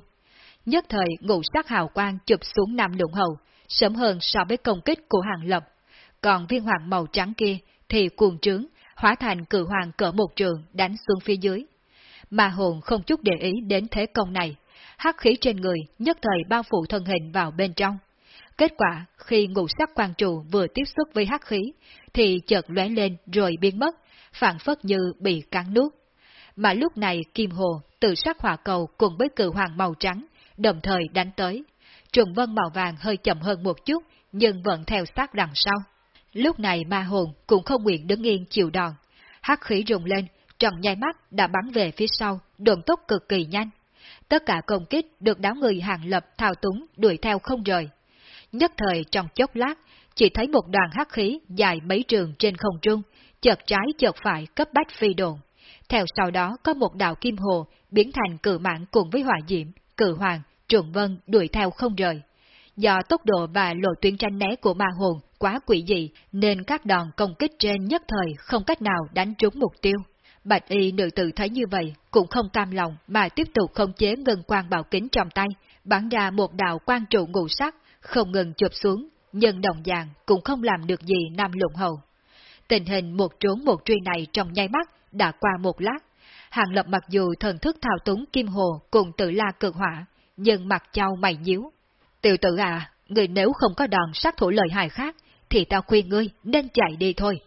Nhất thời ngũ sắc hào quang chụp xuống Nam Lũng Hầu, sớm hơn so với công kích của hàng lập. Còn viên hoàng màu trắng kia thì cuồng trướng, hóa thành cự hoàng cỡ một trường đánh xuống phía dưới. Mà hồn không chút để ý đến thế công này, hắc khí trên người nhất thời bao phủ thân hình vào bên trong. Kết quả, khi ngũ sắc quan trụ vừa tiếp xúc với hắc khí, thì chợt lóe lên rồi biến mất, phản phất như bị cắn nuốt. Mà lúc này Kim Hồ, tự sắc hỏa cầu cùng với cự hoàng màu trắng, đồng thời đánh tới. Trùng vân màu vàng hơi chậm hơn một chút, nhưng vẫn theo sát đằng sau. Lúc này ma hồn cũng không nguyện đứng yên chịu đòn. Hắc khí rùng lên, tròn nhai mắt đã bắn về phía sau, đồn tốc cực kỳ nhanh. Tất cả công kích được đám người hàng lập thao túng đuổi theo không rời. Nhất thời trong chốc lát, chỉ thấy một đoàn hắc khí dài mấy trường trên không trung, chợt trái chợt phải cấp bách phi đồn. Theo sau đó có một đạo kim hồ biến thành cự mãn cùng với hỏa diễm, cự hoàng, trùng vân đuổi theo không rời. Do tốc độ và lộ tuyến tranh né của ma hồn quá quỷ dị nên các đòn công kích trên nhất thời không cách nào đánh trúng mục tiêu. Bạch y nữ tử thấy như vậy cũng không cam lòng mà tiếp tục không chế ngân quang bảo kính trong tay, bắn ra một đạo quan trụ ngũ sắc, không ngừng chụp xuống, nhưng đồng dạng cũng không làm được gì Nam Lũng Hầu. Tình hình một trốn một truy này trong nháy mắt đã qua một lát. Hàng lập mặc dù thần thức thao túng kim hồ cùng tự la cực hỏa, nhưng mặt trao mày nhíu. Tiểu tử à, người nếu không có đòn sát thủ lợi hại khác, thì tao khuyên ngươi nên chạy đi thôi.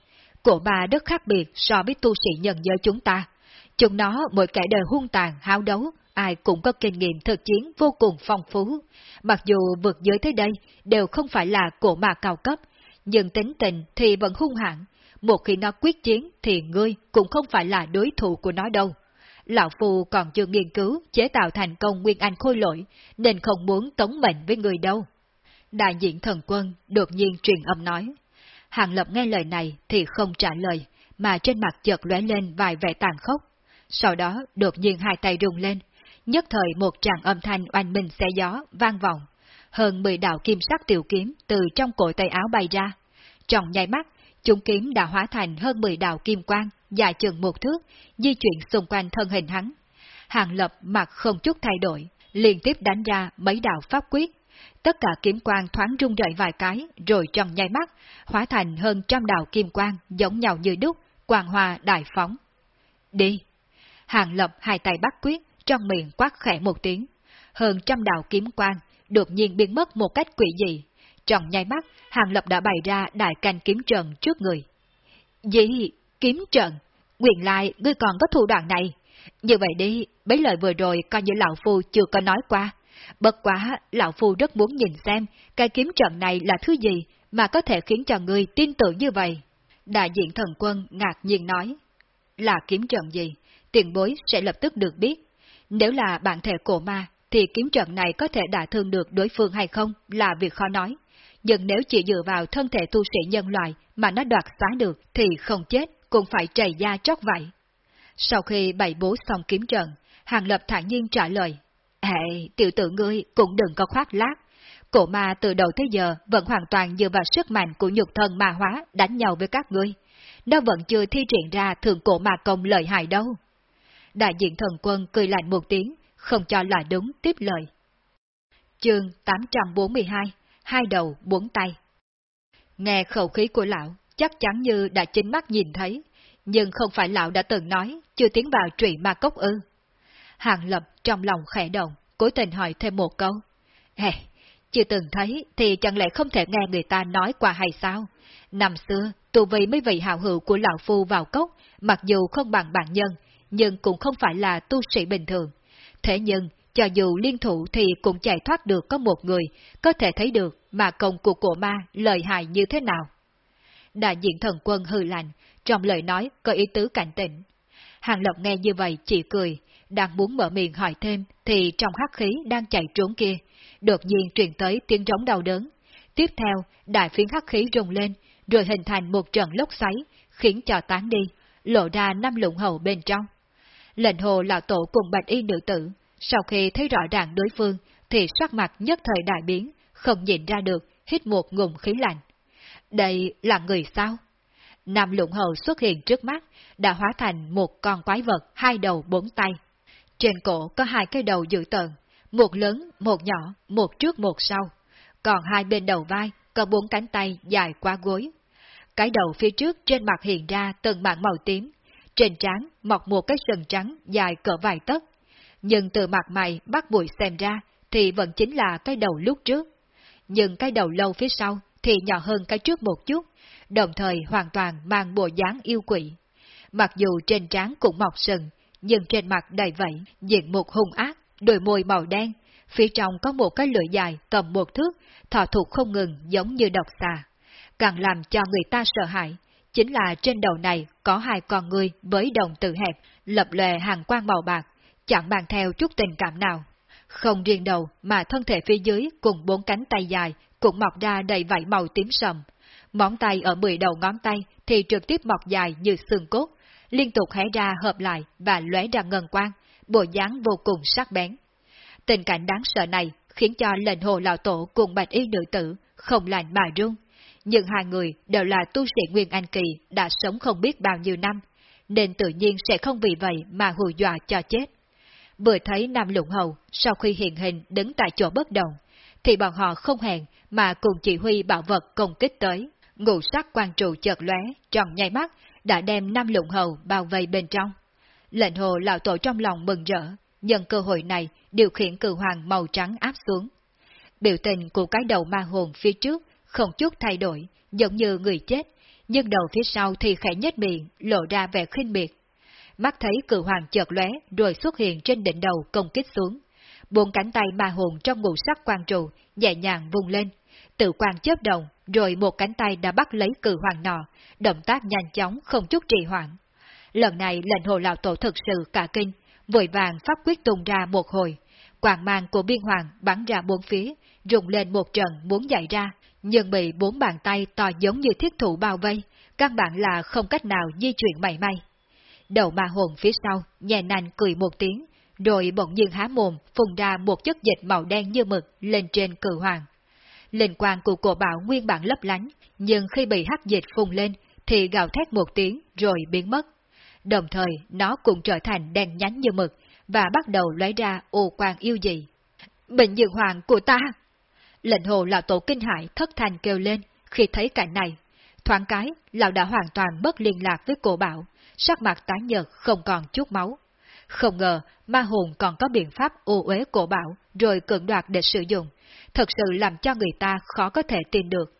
Cổ bà rất khác biệt so với tu sĩ nhân giới chúng ta. Chúng nó mỗi kẻ đời hung tàn, háo đấu, ai cũng có kinh nghiệm thực chiến vô cùng phong phú. Mặc dù vượt giới tới đây đều không phải là cổ mà cao cấp, nhưng tính tình thì vẫn hung hãn. Một khi nó quyết chiến thì ngươi cũng không phải là đối thủ của nó đâu. Lão Phu còn chưa nghiên cứu chế tạo thành công Nguyên Anh khôi lỗi, nên không muốn tống mệnh với người đâu. Đại diện thần quân đột nhiên truyền âm nói. Hàng Lập nghe lời này thì không trả lời, mà trên mặt chợt lóe lên vài vẻ tàn khốc. Sau đó đột nhiên hai tay rung lên, nhất thời một tràng âm thanh oanh minh xe gió vang vọng. Hơn 10 đạo kim sắc tiểu kiếm từ trong cổ tay áo bay ra. Trong nháy mắt, chúng kiếm đã hóa thành hơn 10 đạo kim quang, dài chừng một thước, di chuyển xung quanh thân hình hắn. Hàng lập mặt không chút thay đổi, liên tiếp đánh ra mấy đạo pháp quyết. Tất cả kiếm quang thoáng rung rẩy vài cái, rồi trong nháy mắt, hóa thành hơn trăm đạo kim quang giống nhau như đúc, quang hoa đại phóng. Đi! Hàng lập hai tay bắt quyết, trong miệng quát khẽ một tiếng. Hơn trăm đạo kiếm quang, đột nhiên biến mất một cách quỷ dị. Trong nháy mắt, Hàng Lập đã bày ra đại canh kiếm trận trước người. Gì? Kiếm trận? Nguyện lại, ngươi còn có thủ đoạn này. Như vậy đi, mấy lời vừa rồi coi như Lão Phu chưa có nói qua. Bất quá, Lão Phu rất muốn nhìn xem cái kiếm trận này là thứ gì mà có thể khiến cho ngươi tin tưởng như vậy. Đại diện thần quân ngạc nhiên nói. Là kiếm trận gì? Tiền bối sẽ lập tức được biết. Nếu là bản thể cổ ma, thì kiếm trận này có thể đả thương được đối phương hay không là việc khó nói. Nhưng nếu chỉ dựa vào thân thể tu sĩ nhân loại mà nó đoạt xá được thì không chết, cũng phải chảy da chóc vậy. Sau khi bày bố xong kiếm trận, Hàng Lập thản nhiên trả lời. Hệ, tiểu tử ngươi cũng đừng có khoác lác. Cổ ma từ đầu tới giờ vẫn hoàn toàn dựa vào sức mạnh của nhục thân ma hóa đánh nhau với các ngươi. Nó vẫn chưa thi triển ra thường cổ ma công lợi hại đâu. Đại diện thần quân cười lạnh một tiếng, không cho là đúng tiếp lời. Chương 842 Hai đầu bốn tay Nghe khẩu khí của lão, chắc chắn như đã chính mắt nhìn thấy, nhưng không phải lão đã từng nói, chưa tiến vào trụy ma cốc ư. Hàng lập trong lòng khẽ động, cố tình hỏi thêm một câu. Hè, chưa từng thấy thì chẳng lẽ không thể nghe người ta nói qua hay sao? Năm xưa, tù vị mấy vị hào hữu của lão phu vào cốc, mặc dù không bằng bản nhân, nhưng cũng không phải là tu sĩ bình thường. Thế nhưng, cho dù liên thủ thì cũng chạy thoát được có một người, có thể thấy được mà công của cổ ma lợi hại như thế nào. Đại diện thần quân hư lạnh, trong lời nói có ý tứ cảnh tỉnh. Hàng Lộc nghe như vậy chỉ cười, đang muốn mở miệng hỏi thêm thì trong hắc khí đang chạy trốn kia, đột nhiên truyền tới tiếng trống đau đớn. Tiếp theo, đại phiến hắc khí rung lên, rồi hình thành một trận lốc xoáy, khiến cho tán đi, lộ ra năm lụng hầu bên trong. Lệnh hồ lão tổ cùng bạch y nữ tử, sau khi thấy rõ ràng đối phương, thì sắc mặt nhất thời đại biến, không nhìn ra được, hít một ngụm khí lạnh. Đây là người sao? Nam lụng hầu xuất hiện trước mắt, đã hóa thành một con quái vật hai đầu bốn tay. Trên cổ có hai cái đầu dự tợn, một lớn, một nhỏ, một trước một sau. Còn hai bên đầu vai có bốn cánh tay dài qua gối. Cái đầu phía trước trên mặt hiện ra từng mảng màu tím, trên trán mọc một cái sừng trắng dài cỡ vài tấc. Nhưng từ mặt mày bắt bụi xem ra thì vẫn chính là cái đầu lúc trước. Nhưng cái đầu lâu phía sau thì nhỏ hơn cái trước một chút, đồng thời hoàn toàn mang bộ dáng yêu quỷ. Mặc dù trên trán cũng mọc sừng, nhưng trên mặt đầy vẫy, diện một hung ác, đôi môi màu đen, phía trong có một cái lưỡi dài tầm một thước, thọ thuộc không ngừng giống như độc xà. Càng làm cho người ta sợ hãi, chính là trên đầu này có hai con người với đồng tử hẹp, lập lòe hàng quang màu bạc, chẳng mang theo chút tình cảm nào. Không riêng đầu mà thân thể phía dưới cùng bốn cánh tay dài cũng mọc ra đầy vảy màu tím sầm. Móng tay ở mười đầu ngón tay thì trực tiếp mọc dài như xương cốt, liên tục hé ra hợp lại và lóe ra ngân quang, bộ dáng vô cùng sắc bén. Tình cảnh đáng sợ này khiến cho lệnh hồ lão tổ cùng bạch y nữ tử không lạnh mà run. Nhưng hai người đều là tu sĩ Nguyên Anh Kỳ đã sống không biết bao nhiêu năm, nên tự nhiên sẽ không vì vậy mà hù dọa cho chết. Vừa thấy Nam Lũng Hầu sau khi hiện hình đứng tại chỗ bất động, thì bọn họ không hẹn mà cùng chỉ huy bảo vật công kích tới. Ngụ sắc quan trụ chợt lóe, tròn nháy mắt, đã đem năm Lũng Hầu bao vây bên trong. Lệnh hồ lão tổ trong lòng mừng rỡ, nhân cơ hội này điều khiển cử hoàng màu trắng áp xuống. Biểu tình của cái đầu ma hồn phía trước không chút thay đổi, giống như người chết, nhưng đầu phía sau thì khẽ nhếch miệng, lộ ra vẻ khinh biệt. Mắt thấy cử hoàng chợt lóe rồi xuất hiện trên đỉnh đầu công kích xuống. Buông cánh tay ma hồn trong ngũ sắc quan trụ nhẹ nhàng vùng lên, tự quan chớp động, rồi một cánh tay đã bắt lấy cử hoàng nọ, động tác nhanh chóng không chút trì hoãn. Lần này lệnh hồ lão tổ thực sự cả kinh, vội vàng pháp quyết tung ra một hồi, quàng mang của biên hoàng bắn ra bốn phía, rùng lên một trận muốn dậy ra, nhưng bị bốn bàn tay to giống như thiết thủ bao vây, căn bản là không cách nào di chuyển mảy may. Đầu ma hồn phía sau, nhẹ nành cười một tiếng, rồi bỗng nhiên há mồm phun ra một chất dịch màu đen như mực lên trên cử hoàng. Linh quang của cổ bảo nguyên bản lấp lánh, nhưng khi bị hắc dịch phun lên thì gào thét một tiếng rồi biến mất. Đồng thời nó cũng trở thành đen nhánh như mực và bắt đầu lấy ra ô quang yêu dị. Bệnh dược hoàng của ta! Lệnh hồ lão tổ kinh hải thất thành kêu lên khi thấy cảnh này. Thoáng cái, lão đã hoàn toàn mất liên lạc với cổ bảo, sắc mặt tái nhợt không còn chút máu. Không ngờ, ma hồn còn có biện pháp ô uế cổ bảo, rồi cưỡng đoạt để sử dụng, thật sự làm cho người ta khó có thể tin được.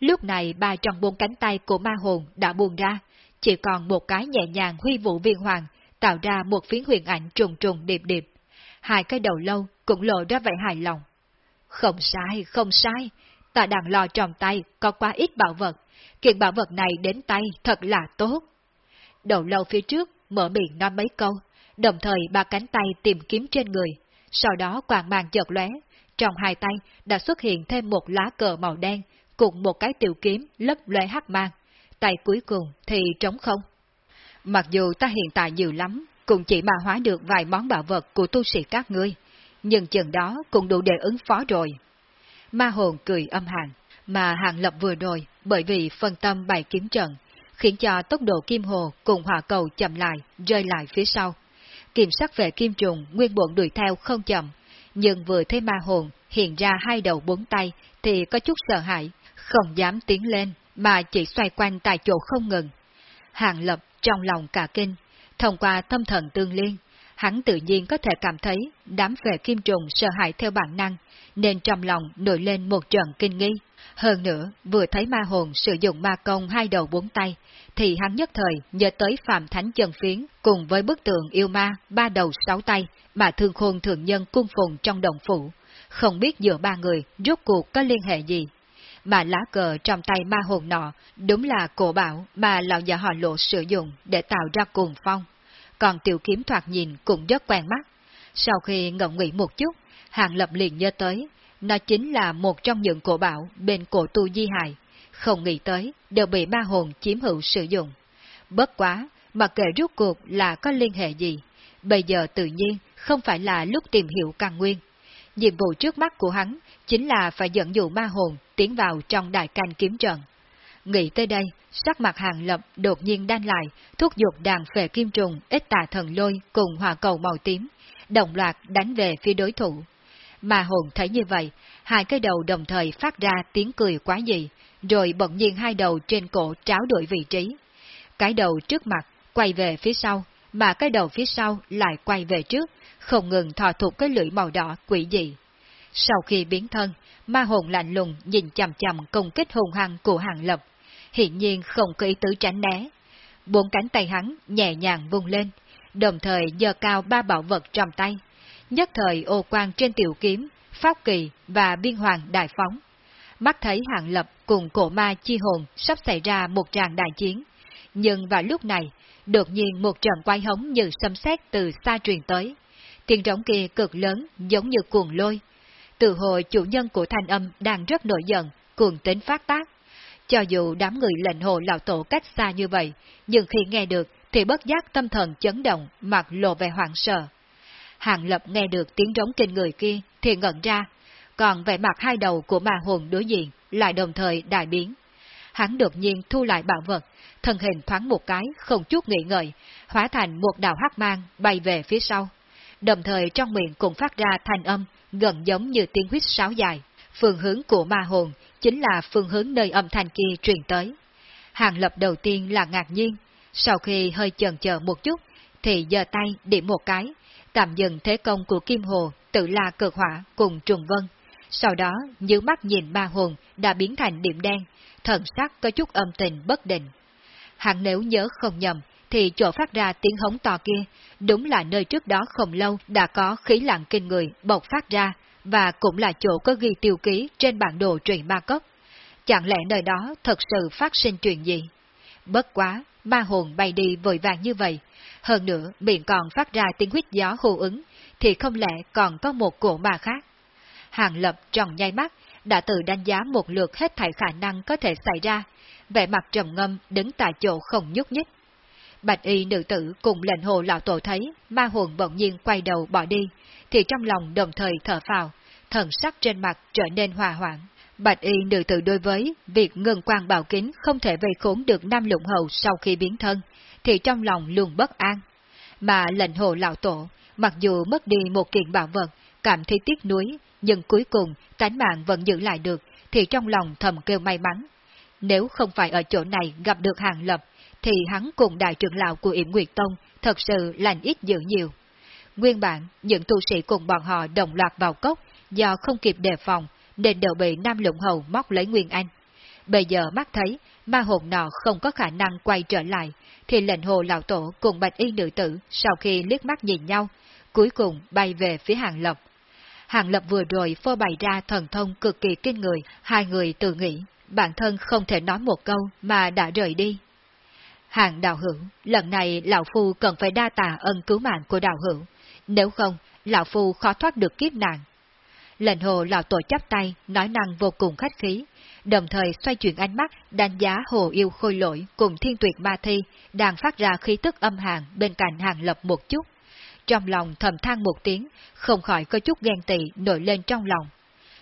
Lúc này ba trong bốn cánh tay của ma hồn đã buông ra, chỉ còn một cái nhẹ nhàng huy vũ viên hoàng, tạo ra một phiến huyền ảnh trùng trùng điệp điệp. Hai cái đầu lâu cũng lộ ra vẻ hài lòng. Không sai, không sai, ta đang lo trong tay có quá ít bảo vật, kiện bảo vật này đến tay thật là tốt. Đầu lâu phía trước mở miệng nói mấy câu, đồng thời ba cánh tay tìm kiếm trên người, sau đó quàng màn chợt lóe, trong hai tay đã xuất hiện thêm một lá cờ màu đen cùng một cái tiểu kiếm lấp lóe hắc mang, tay cuối cùng thì trống không. Mặc dù ta hiện tại nhiều lắm, cũng chỉ mà hóa được vài món bảo vật của tu sĩ các ngươi, nhưng chừng đó cũng đủ để ứng phó rồi. Ma hồn cười âm hàn, mà hàng lập vừa rồi bởi vì phân tâm bày kiếm trận, khiến cho tốc độ kim hồ cùng hỏa cầu chậm lại, rơi lại phía sau. kiểm sắc về kim trùng nguyên bộn đuổi theo không chậm, nhưng vừa thấy ma hồn hiện ra hai đầu bốn tay thì có chút sợ hãi, không dám tiến lên mà chỉ xoay quanh tại chỗ không ngừng. Hàng lập trong lòng cả kinh, thông qua tâm thần tương liên, hắn tự nhiên có thể cảm thấy đám về kim trùng sợ hãi theo bản năng, nên trong lòng nổi lên một trận kinh nghi. Hơn nữa, vừa thấy ma hồn sử dụng ma công hai đầu bốn tay, thì hắn nhất thời nhớ tới Phạm Thánh Chân Phiến cùng với bức tượng yêu ma ba đầu sáu tay mà thương khôn thượng nhân cung phùng trong đồng phủ. Không biết giữa ba người rốt cuộc có liên hệ gì. Mà lá cờ trong tay ma hồn nọ đúng là cổ bảo mà lão già họ lộ sử dụng để tạo ra cuồng phong. Còn tiểu kiếm thoạt nhìn cũng rất quen mắt. Sau khi ngẫm nghĩ một chút, Hàng Lập liền nhớ tới, nó chính là một trong những cổ bảo bên cổ tu di hài, không nghĩ tới đều bị ma hồn chiếm hữu sử dụng. Bất quá, mặc kệ rút cuộc là có liên hệ gì, bây giờ tự nhiên không phải là lúc tìm hiểu căn nguyên. Nhiệm vụ trước mắt của hắn chính là phải dẫn dụ ma hồn tiến vào trong đại canh kiếm trận. Nghĩ tới đây, sắc mặt hàng lập đột nhiên đan lại, thúc giục đàn phệ kim trùng, ít tà thần lôi cùng hỏa cầu màu tím, đồng loạt đánh về phía đối thủ. Mà hồn thấy như vậy, hai cái đầu đồng thời phát ra tiếng cười quá dị, rồi bỗng nhiên hai đầu trên cổ tráo đổi vị trí. Cái đầu trước mặt quay về phía sau, mà cái đầu phía sau lại quay về trước, không ngừng thò thuộc cái lưỡi màu đỏ quỷ dị. Sau khi biến thân, ma hồn lạnh lùng nhìn chằm chằm công kích hùng hăng của hàng lập, hiện nhiên không có ý tứ tránh né. Bốn cánh tay hắn nhẹ nhàng vung lên, đồng thời giơ cao ba bảo vật trong tay. Nhất thời ô quang trên tiểu kiếm, pháp kỳ và biên hoàng đại phóng. Mắt thấy hạng lập cùng cổ ma chi hồn sắp xảy ra một tràng đại chiến. Nhưng vào lúc này, đột nhiên một trận quay hống như xâm xét từ xa truyền tới. Tiếng trống kia cực lớn giống như cuồng lôi. Từ hồi chủ nhân của thanh âm đang rất nổi giận, cuồng tính phát tác. Cho dù đám người lệnh hồ lão tổ cách xa như vậy, nhưng khi nghe được thì bất giác tâm thần chấn động, mặt lộ vẻ hoảng sợ. Hàng lập nghe được tiếng rống kinh người kia thì ngẩn ra, còn vẻ mặt hai đầu của ma hồn đối diện lại đồng thời đại biến. Hắn đột nhiên thu lại bảo vật, thân hình thoáng một cái, không chút nghĩ ngợi, hóa thành một đạo hắc mang bay về phía sau. Đồng thời trong miệng cũng phát ra thanh âm, gần giống như tiếng huyết sáo dài. Phương hướng của ma hồn chính là phương hướng nơi âm thanh kia truyền tới. Hàng lập đầu tiên là ngạc nhiên, sau khi hơi chần chờ một chút, thì giơ tay điểm một cái, tạm dừng thế công của Kim Hồ, tự la cực hỏa cùng trùng vân. Sau đó, như mắt nhìn ba hồn đã biến thành điểm đen, thần sắc có chút âm tình bất định. Hẳn nếu nhớ không nhầm, thì chỗ phát ra tiếng hống to kia, đúng là nơi trước đó không lâu đã có khí lặng kinh người bộc phát ra, và cũng là chỗ có ghi tiêu ký trên bản đồ truyền ma cấp. Chẳng lẽ nơi đó thật sự phát sinh chuyện gì? Bất quá, ma hồn bay đi vội vàng như vậy, hơn nữa miệng còn phát ra tiếng huyết gió hô ứng, thì không lẽ còn có một cổ ma khác? Hàng lập tròn nhai mắt, đã tự đánh giá một lượt hết thảy khả năng có thể xảy ra, vẻ mặt trầm ngâm đứng tại chỗ không nhúc nhích. Bạch y nữ tử cùng lệnh hồ lão tổ thấy ma hồn bỗng nhiên quay đầu bỏ đi, thì trong lòng đồng thời thở phào, thần sắc trên mặt trở nên hòa hoãn. Bạch y nữ tử đối với việc ngừng quang bảo kính không thể vây khốn được nam Lũng hầu sau khi biến thân, thì trong lòng luôn bất an. Mà lệnh hồ lão tổ, mặc dù mất đi một kiện bảo vật, cảm thấy tiếc nuối, nhưng cuối cùng tánh mạng vẫn giữ lại được, thì trong lòng thầm kêu may mắn. Nếu không phải ở chỗ này gặp được hàng lập, thì hắn cùng đại trưởng lão của Yểm Nguyệt Tông thật sự lành ít dữ nhiều. Nguyên bản, những tu sĩ cùng bọn họ đồng loạt vào cốc, do không kịp đề phòng, nên đều bị Nam Lũng Hầu móc lấy Nguyên Anh. Bây giờ mắt thấy, ma hồn nọ không có khả năng quay trở lại, thì lệnh hồ lão tổ cùng bạch y nữ tử sau khi liếc mắt nhìn nhau, cuối cùng bay về phía hàng lập. Hàng lập vừa rồi phô bày ra thần thông cực kỳ kinh người, hai người tự nghĩ, bản thân không thể nói một câu mà đã rời đi. Hàng đạo hữu, lần này lão phu cần phải đa tà ân cứu mạng của đạo hữu, nếu không, lão phu khó thoát được kiếp nạn. Lệnh hồ lão tổ chấp tay, nói năng vô cùng khách khí, đồng thời xoay chuyển ánh mắt đánh giá hồ yêu khôi lỗi cùng thiên tuyệt ma thi đang phát ra khí tức âm hàng bên cạnh hàng lập một chút. Trong lòng thầm than một tiếng, không khỏi có chút ghen tị nổi lên trong lòng.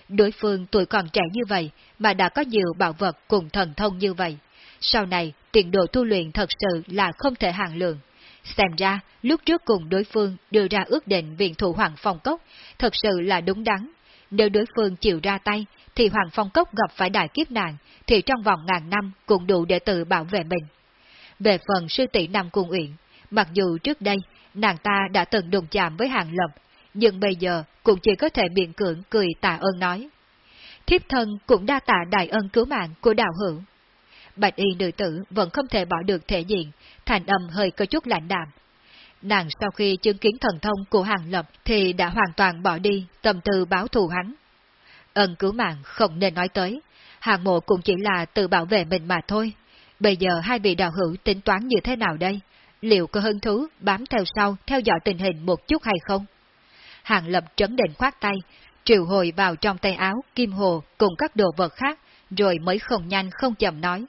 Đối phương tuổi còn trẻ như vậy mà đã có nhiều bảo vật cùng thần thông như vậy. Sau này, tiền đồ tu luyện thật sự là không thể hàng lượng. Xem ra, lúc trước cùng đối phương đưa ra ước định viện thủ Hoàng Phong Cốc, thật sự là đúng đắn. Nếu đối phương chịu ra tay, thì Hoàng Phong Cốc gặp phải đại kiếp nạn, thì trong vòng ngàn năm cũng đủ để tự bảo vệ mình. Về phần sư tỷ Nam Cung Uyển, mặc dù trước đây nàng ta đã từng đụng chạm với hàng lập, nhưng bây giờ cũng chỉ có thể miệng cưỡng cười tạ ơn nói. Thiếp thân cũng đa tạ đại ân cứu mạng của đạo hữu. Bạch y nữ tử vẫn không thể bỏ được thể diện, thành âm hơi có chút lạnh đạm. Nàng sau khi chứng kiến thần thông của hàng lập thì đã hoàn toàn bỏ đi tâm tư báo thù hắn. Ân cứu mạng không nên nói tới, hàng mộ cũng chỉ là tự bảo vệ mình mà thôi. Bây giờ hai vị đạo hữu tính toán như thế nào đây? Liệu có hứng thú bám theo sau theo dõi tình hình một chút hay không? Hàng lập trấn định khoát tay, triệu hồi vào trong tay áo kim hồ cùng các đồ vật khác, rồi mới không nhanh không chậm nói.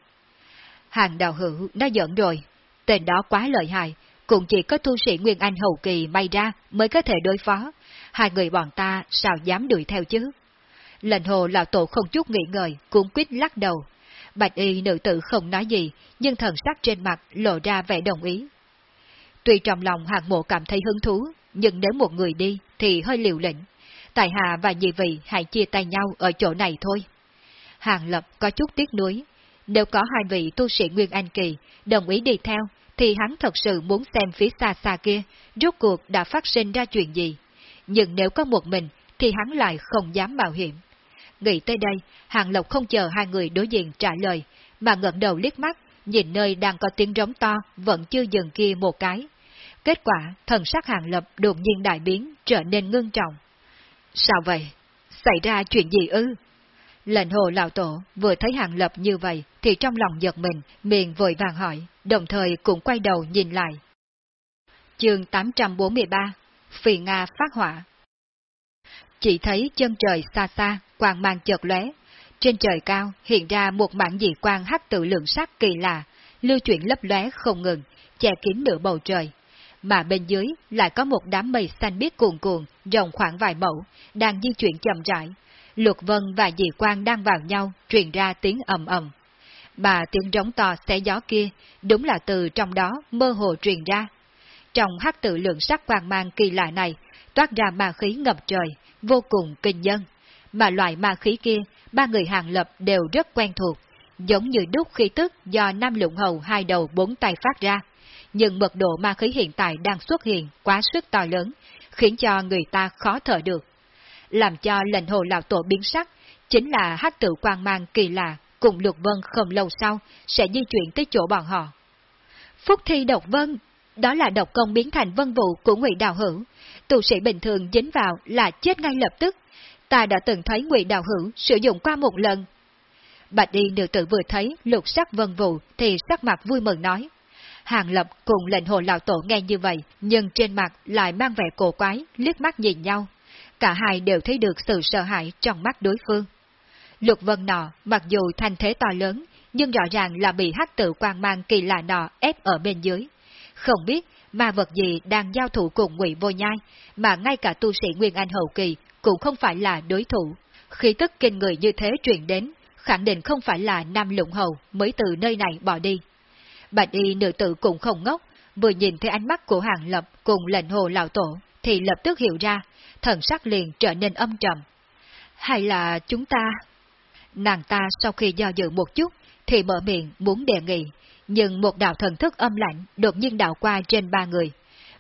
Hàng đạo hữu đã giận rồi, tên đó quá lợi hại, cũng chỉ có tu sĩ Nguyên Anh hậu kỳ may ra mới có thể đối phó, hai người bọn ta sao dám đuổi theo chứ? Lệnh hồ lão tổ không chút nghĩ ngợi, cũng quyết lắc đầu. Bạch y nữ tử không nói gì, nhưng thần sắc trên mặt lộ ra vẻ đồng ý. Tuy trong lòng hạng mộ cảm thấy hứng thú, nhưng nếu một người đi thì hơi liều lĩnh. Tài hạ và nhị vị hãy chia tay nhau ở chỗ này thôi. Hàng Lập có chút tiếc nuối. Nếu có hai vị tu sĩ Nguyên Anh Kỳ đồng ý đi theo, thì hắn thật sự muốn xem phía xa xa kia, rốt cuộc đã phát sinh ra chuyện gì. Nhưng nếu có một mình, thì hắn lại không dám mạo hiểm. Nghĩ tới đây, Hàng Lộc không chờ hai người đối diện trả lời, mà ngẩng đầu liếc mắt, nhìn nơi đang có tiếng rống to, vẫn chưa dừng kia một cái. Kết quả, thần sắc Hàng Lập đột nhiên đại biến, trở nên ngưng trọng. Sao vậy? Xảy ra chuyện gì ư? Lệnh hồ lão tổ vừa thấy Hàng Lập như vậy thì trong lòng giật mình, miệng vội vàng hỏi, đồng thời cũng quay đầu nhìn lại. Chương 843 Phì Nga phát hỏa Chỉ thấy chân trời xa xa, quang mang chợt lóe, trên trời cao hiện ra một mảng dị quang hắc tự lượng sắc kỳ lạ, lưu chuyển lấp lóe không ngừng, che kín nửa bầu trời. Mà bên dưới lại có một đám mây xanh biếc cuồn cuộn, rộng khoảng vài mẫu, đang di chuyển chậm rãi. Luật vân và dị quang đang vào nhau, truyền ra tiếng ầm ầm. Bà tiếng rống to xé gió kia, đúng là từ trong đó mơ hồ truyền ra. Trong hắc tự lượng sắc quang mang kỳ lạ này, toát ra ma khí ngập trời, vô cùng kinh nhân. Mà loại ma khí kia, ba người hàng lập đều rất quen thuộc, giống như đúc khí tức do Nam Lũng Hầu hai đầu bốn tay phát ra. Nhưng mật độ ma khí hiện tại đang xuất hiện quá sức to lớn, khiến cho người ta khó thở được. Làm cho lệnh hồ lão tổ biến sắc, chính là hắc tự quang mang kỳ lạ cùng Lục Vân không lâu sau sẽ di chuyển tới chỗ bọn họ. Phúc thi độc vân, đó là độc công biến thành vân vụ của ngụy đạo hữu. Tu sĩ bình thường dính vào là chết ngay lập tức. Ta đã từng thấy ngụy đạo hữu sử dụng qua một lần. Bạch y nữ tử vừa thấy lục sắc vân vụ thì sắc mặt vui mừng nói. Hàng Lập cùng lệnh hồ lão tổ nghe như vậy, nhưng trên mặt lại mang vẻ cổ quái, liếc mắt nhìn nhau. Cả hai đều thấy được sự sợ hãi trong mắt đối phương. Lục vân nọ, mặc dù thành thế to lớn, nhưng rõ ràng là bị hắc tự quang mang kỳ lạ nọ ép ở bên dưới. Không biết ma vật gì đang giao thủ cùng ngụy vô nhai, mà ngay cả tu sĩ Nguyên Anh hậu kỳ cũng không phải là đối thủ. khí tức kinh người như thế truyền đến, khẳng định không phải là Nam Lũng Hầu mới từ nơi này bỏ đi. Bạch y nữ tử cũng không ngốc, vừa nhìn thấy ánh mắt của Hàng Lập cùng lệnh hồ lão tổ, thì lập tức hiểu ra, thần sắc liền trở nên âm trầm. Hay là chúng ta... Nàng ta sau khi do dự một chút, thì mở miệng muốn đề nghị, nhưng một đạo thần thức âm lạnh đột nhiên đạo qua trên ba người.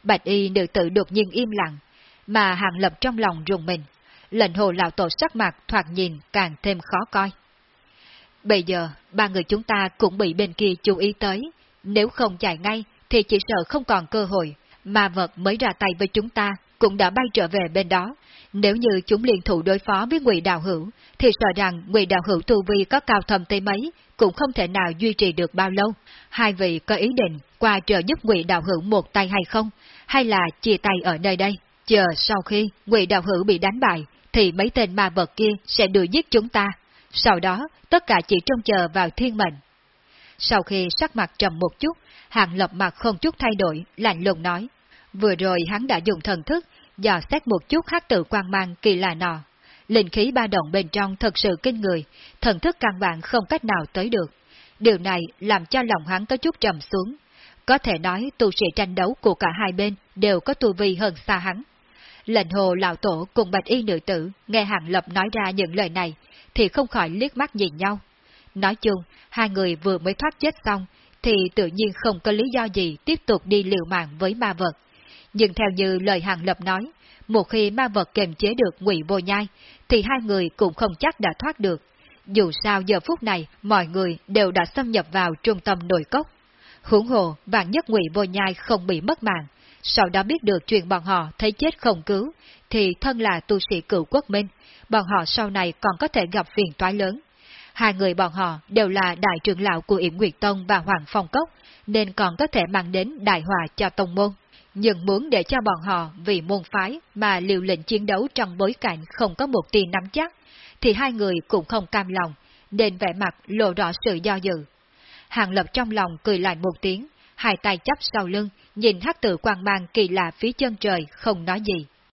Bạch y nữ tử đột nhiên im lặng, mà Hàng Lập trong lòng rùng mình. Lệnh hồ lão tổ sắc mặt thoạt nhìn càng thêm khó coi. Bây giờ, ba người chúng ta cũng bị bên kia chú ý tới, nếu không chạy ngay thì chỉ sợ không còn cơ hội, mà vật mới ra tay với chúng ta cũng đã bay trở về bên đó. Nếu như chúng liên thủ đối phó với Ngụy Đạo Hữu, thì sợ rằng Ngụy Đạo Hữu tu vi có cao thầm tới mấy, cũng không thể nào duy trì được bao lâu. Hai vị có ý định qua trợ giúp Ngụy Đạo Hữu một tay hay không, hay là chia tay ở nơi đây? Chờ sau khi Ngụy Đạo Hữu bị đánh bại, thì mấy tên ma vật kia sẽ đuổi giết chúng ta. Sau đó, tất cả chỉ trông chờ vào thiên mệnh. Sau khi sắc mặt trầm một chút, Hàng Lập mặt không chút thay đổi, lạnh lùng nói. Vừa rồi hắn đã dùng thần thức, dò xét một chút hắc tự quang mang kỳ lạ nọ. Linh khí ba động bên trong thật sự kinh người, thần thức căn bản không cách nào tới được. Điều này làm cho lòng hắn có chút trầm xuống. Có thể nói tu sĩ tranh đấu của cả hai bên đều có tu vi hơn xa hắn. Lệnh hồ lão tổ cùng bạch y nữ tử nghe Hàng Lập nói ra những lời này, thì không khỏi liếc mắt nhìn nhau. Nói chung, hai người vừa mới thoát chết xong, thì tự nhiên không có lý do gì tiếp tục đi liều mạng với ma vật. Nhưng theo như lời Hàng Lập nói, một khi ma vật kiềm chế được ngụy vô nhai, thì hai người cũng không chắc đã thoát được. Dù sao giờ phút này, mọi người đều đã xâm nhập vào trung tâm nội cốc. Hưởng hồ, vạn nhất ngụy vô nhai không bị mất mạng, sau đó biết được chuyện bọn họ thấy chết không cứu, thì thân là tu sĩ cựu quốc minh, bọn họ sau này còn có thể gặp phiền toái lớn. Hai người bọn họ đều là đại trưởng lão của Yểm Nguyệt Tông và Hoàng Phong Cốc, nên còn có thể mang đến đại hòa cho tông môn. Nhưng muốn để cho bọn họ vì môn phái mà liều lệnh chiến đấu trong bối cảnh không có một tiền nắm chắc, thì hai người cũng không cam lòng, nên vẻ mặt lộ rõ sự do dự. Hàng Lập trong lòng cười lại một tiếng, hai tay chắp sau lưng, nhìn hắc tử quang mang kỳ lạ phía chân trời, không nói gì.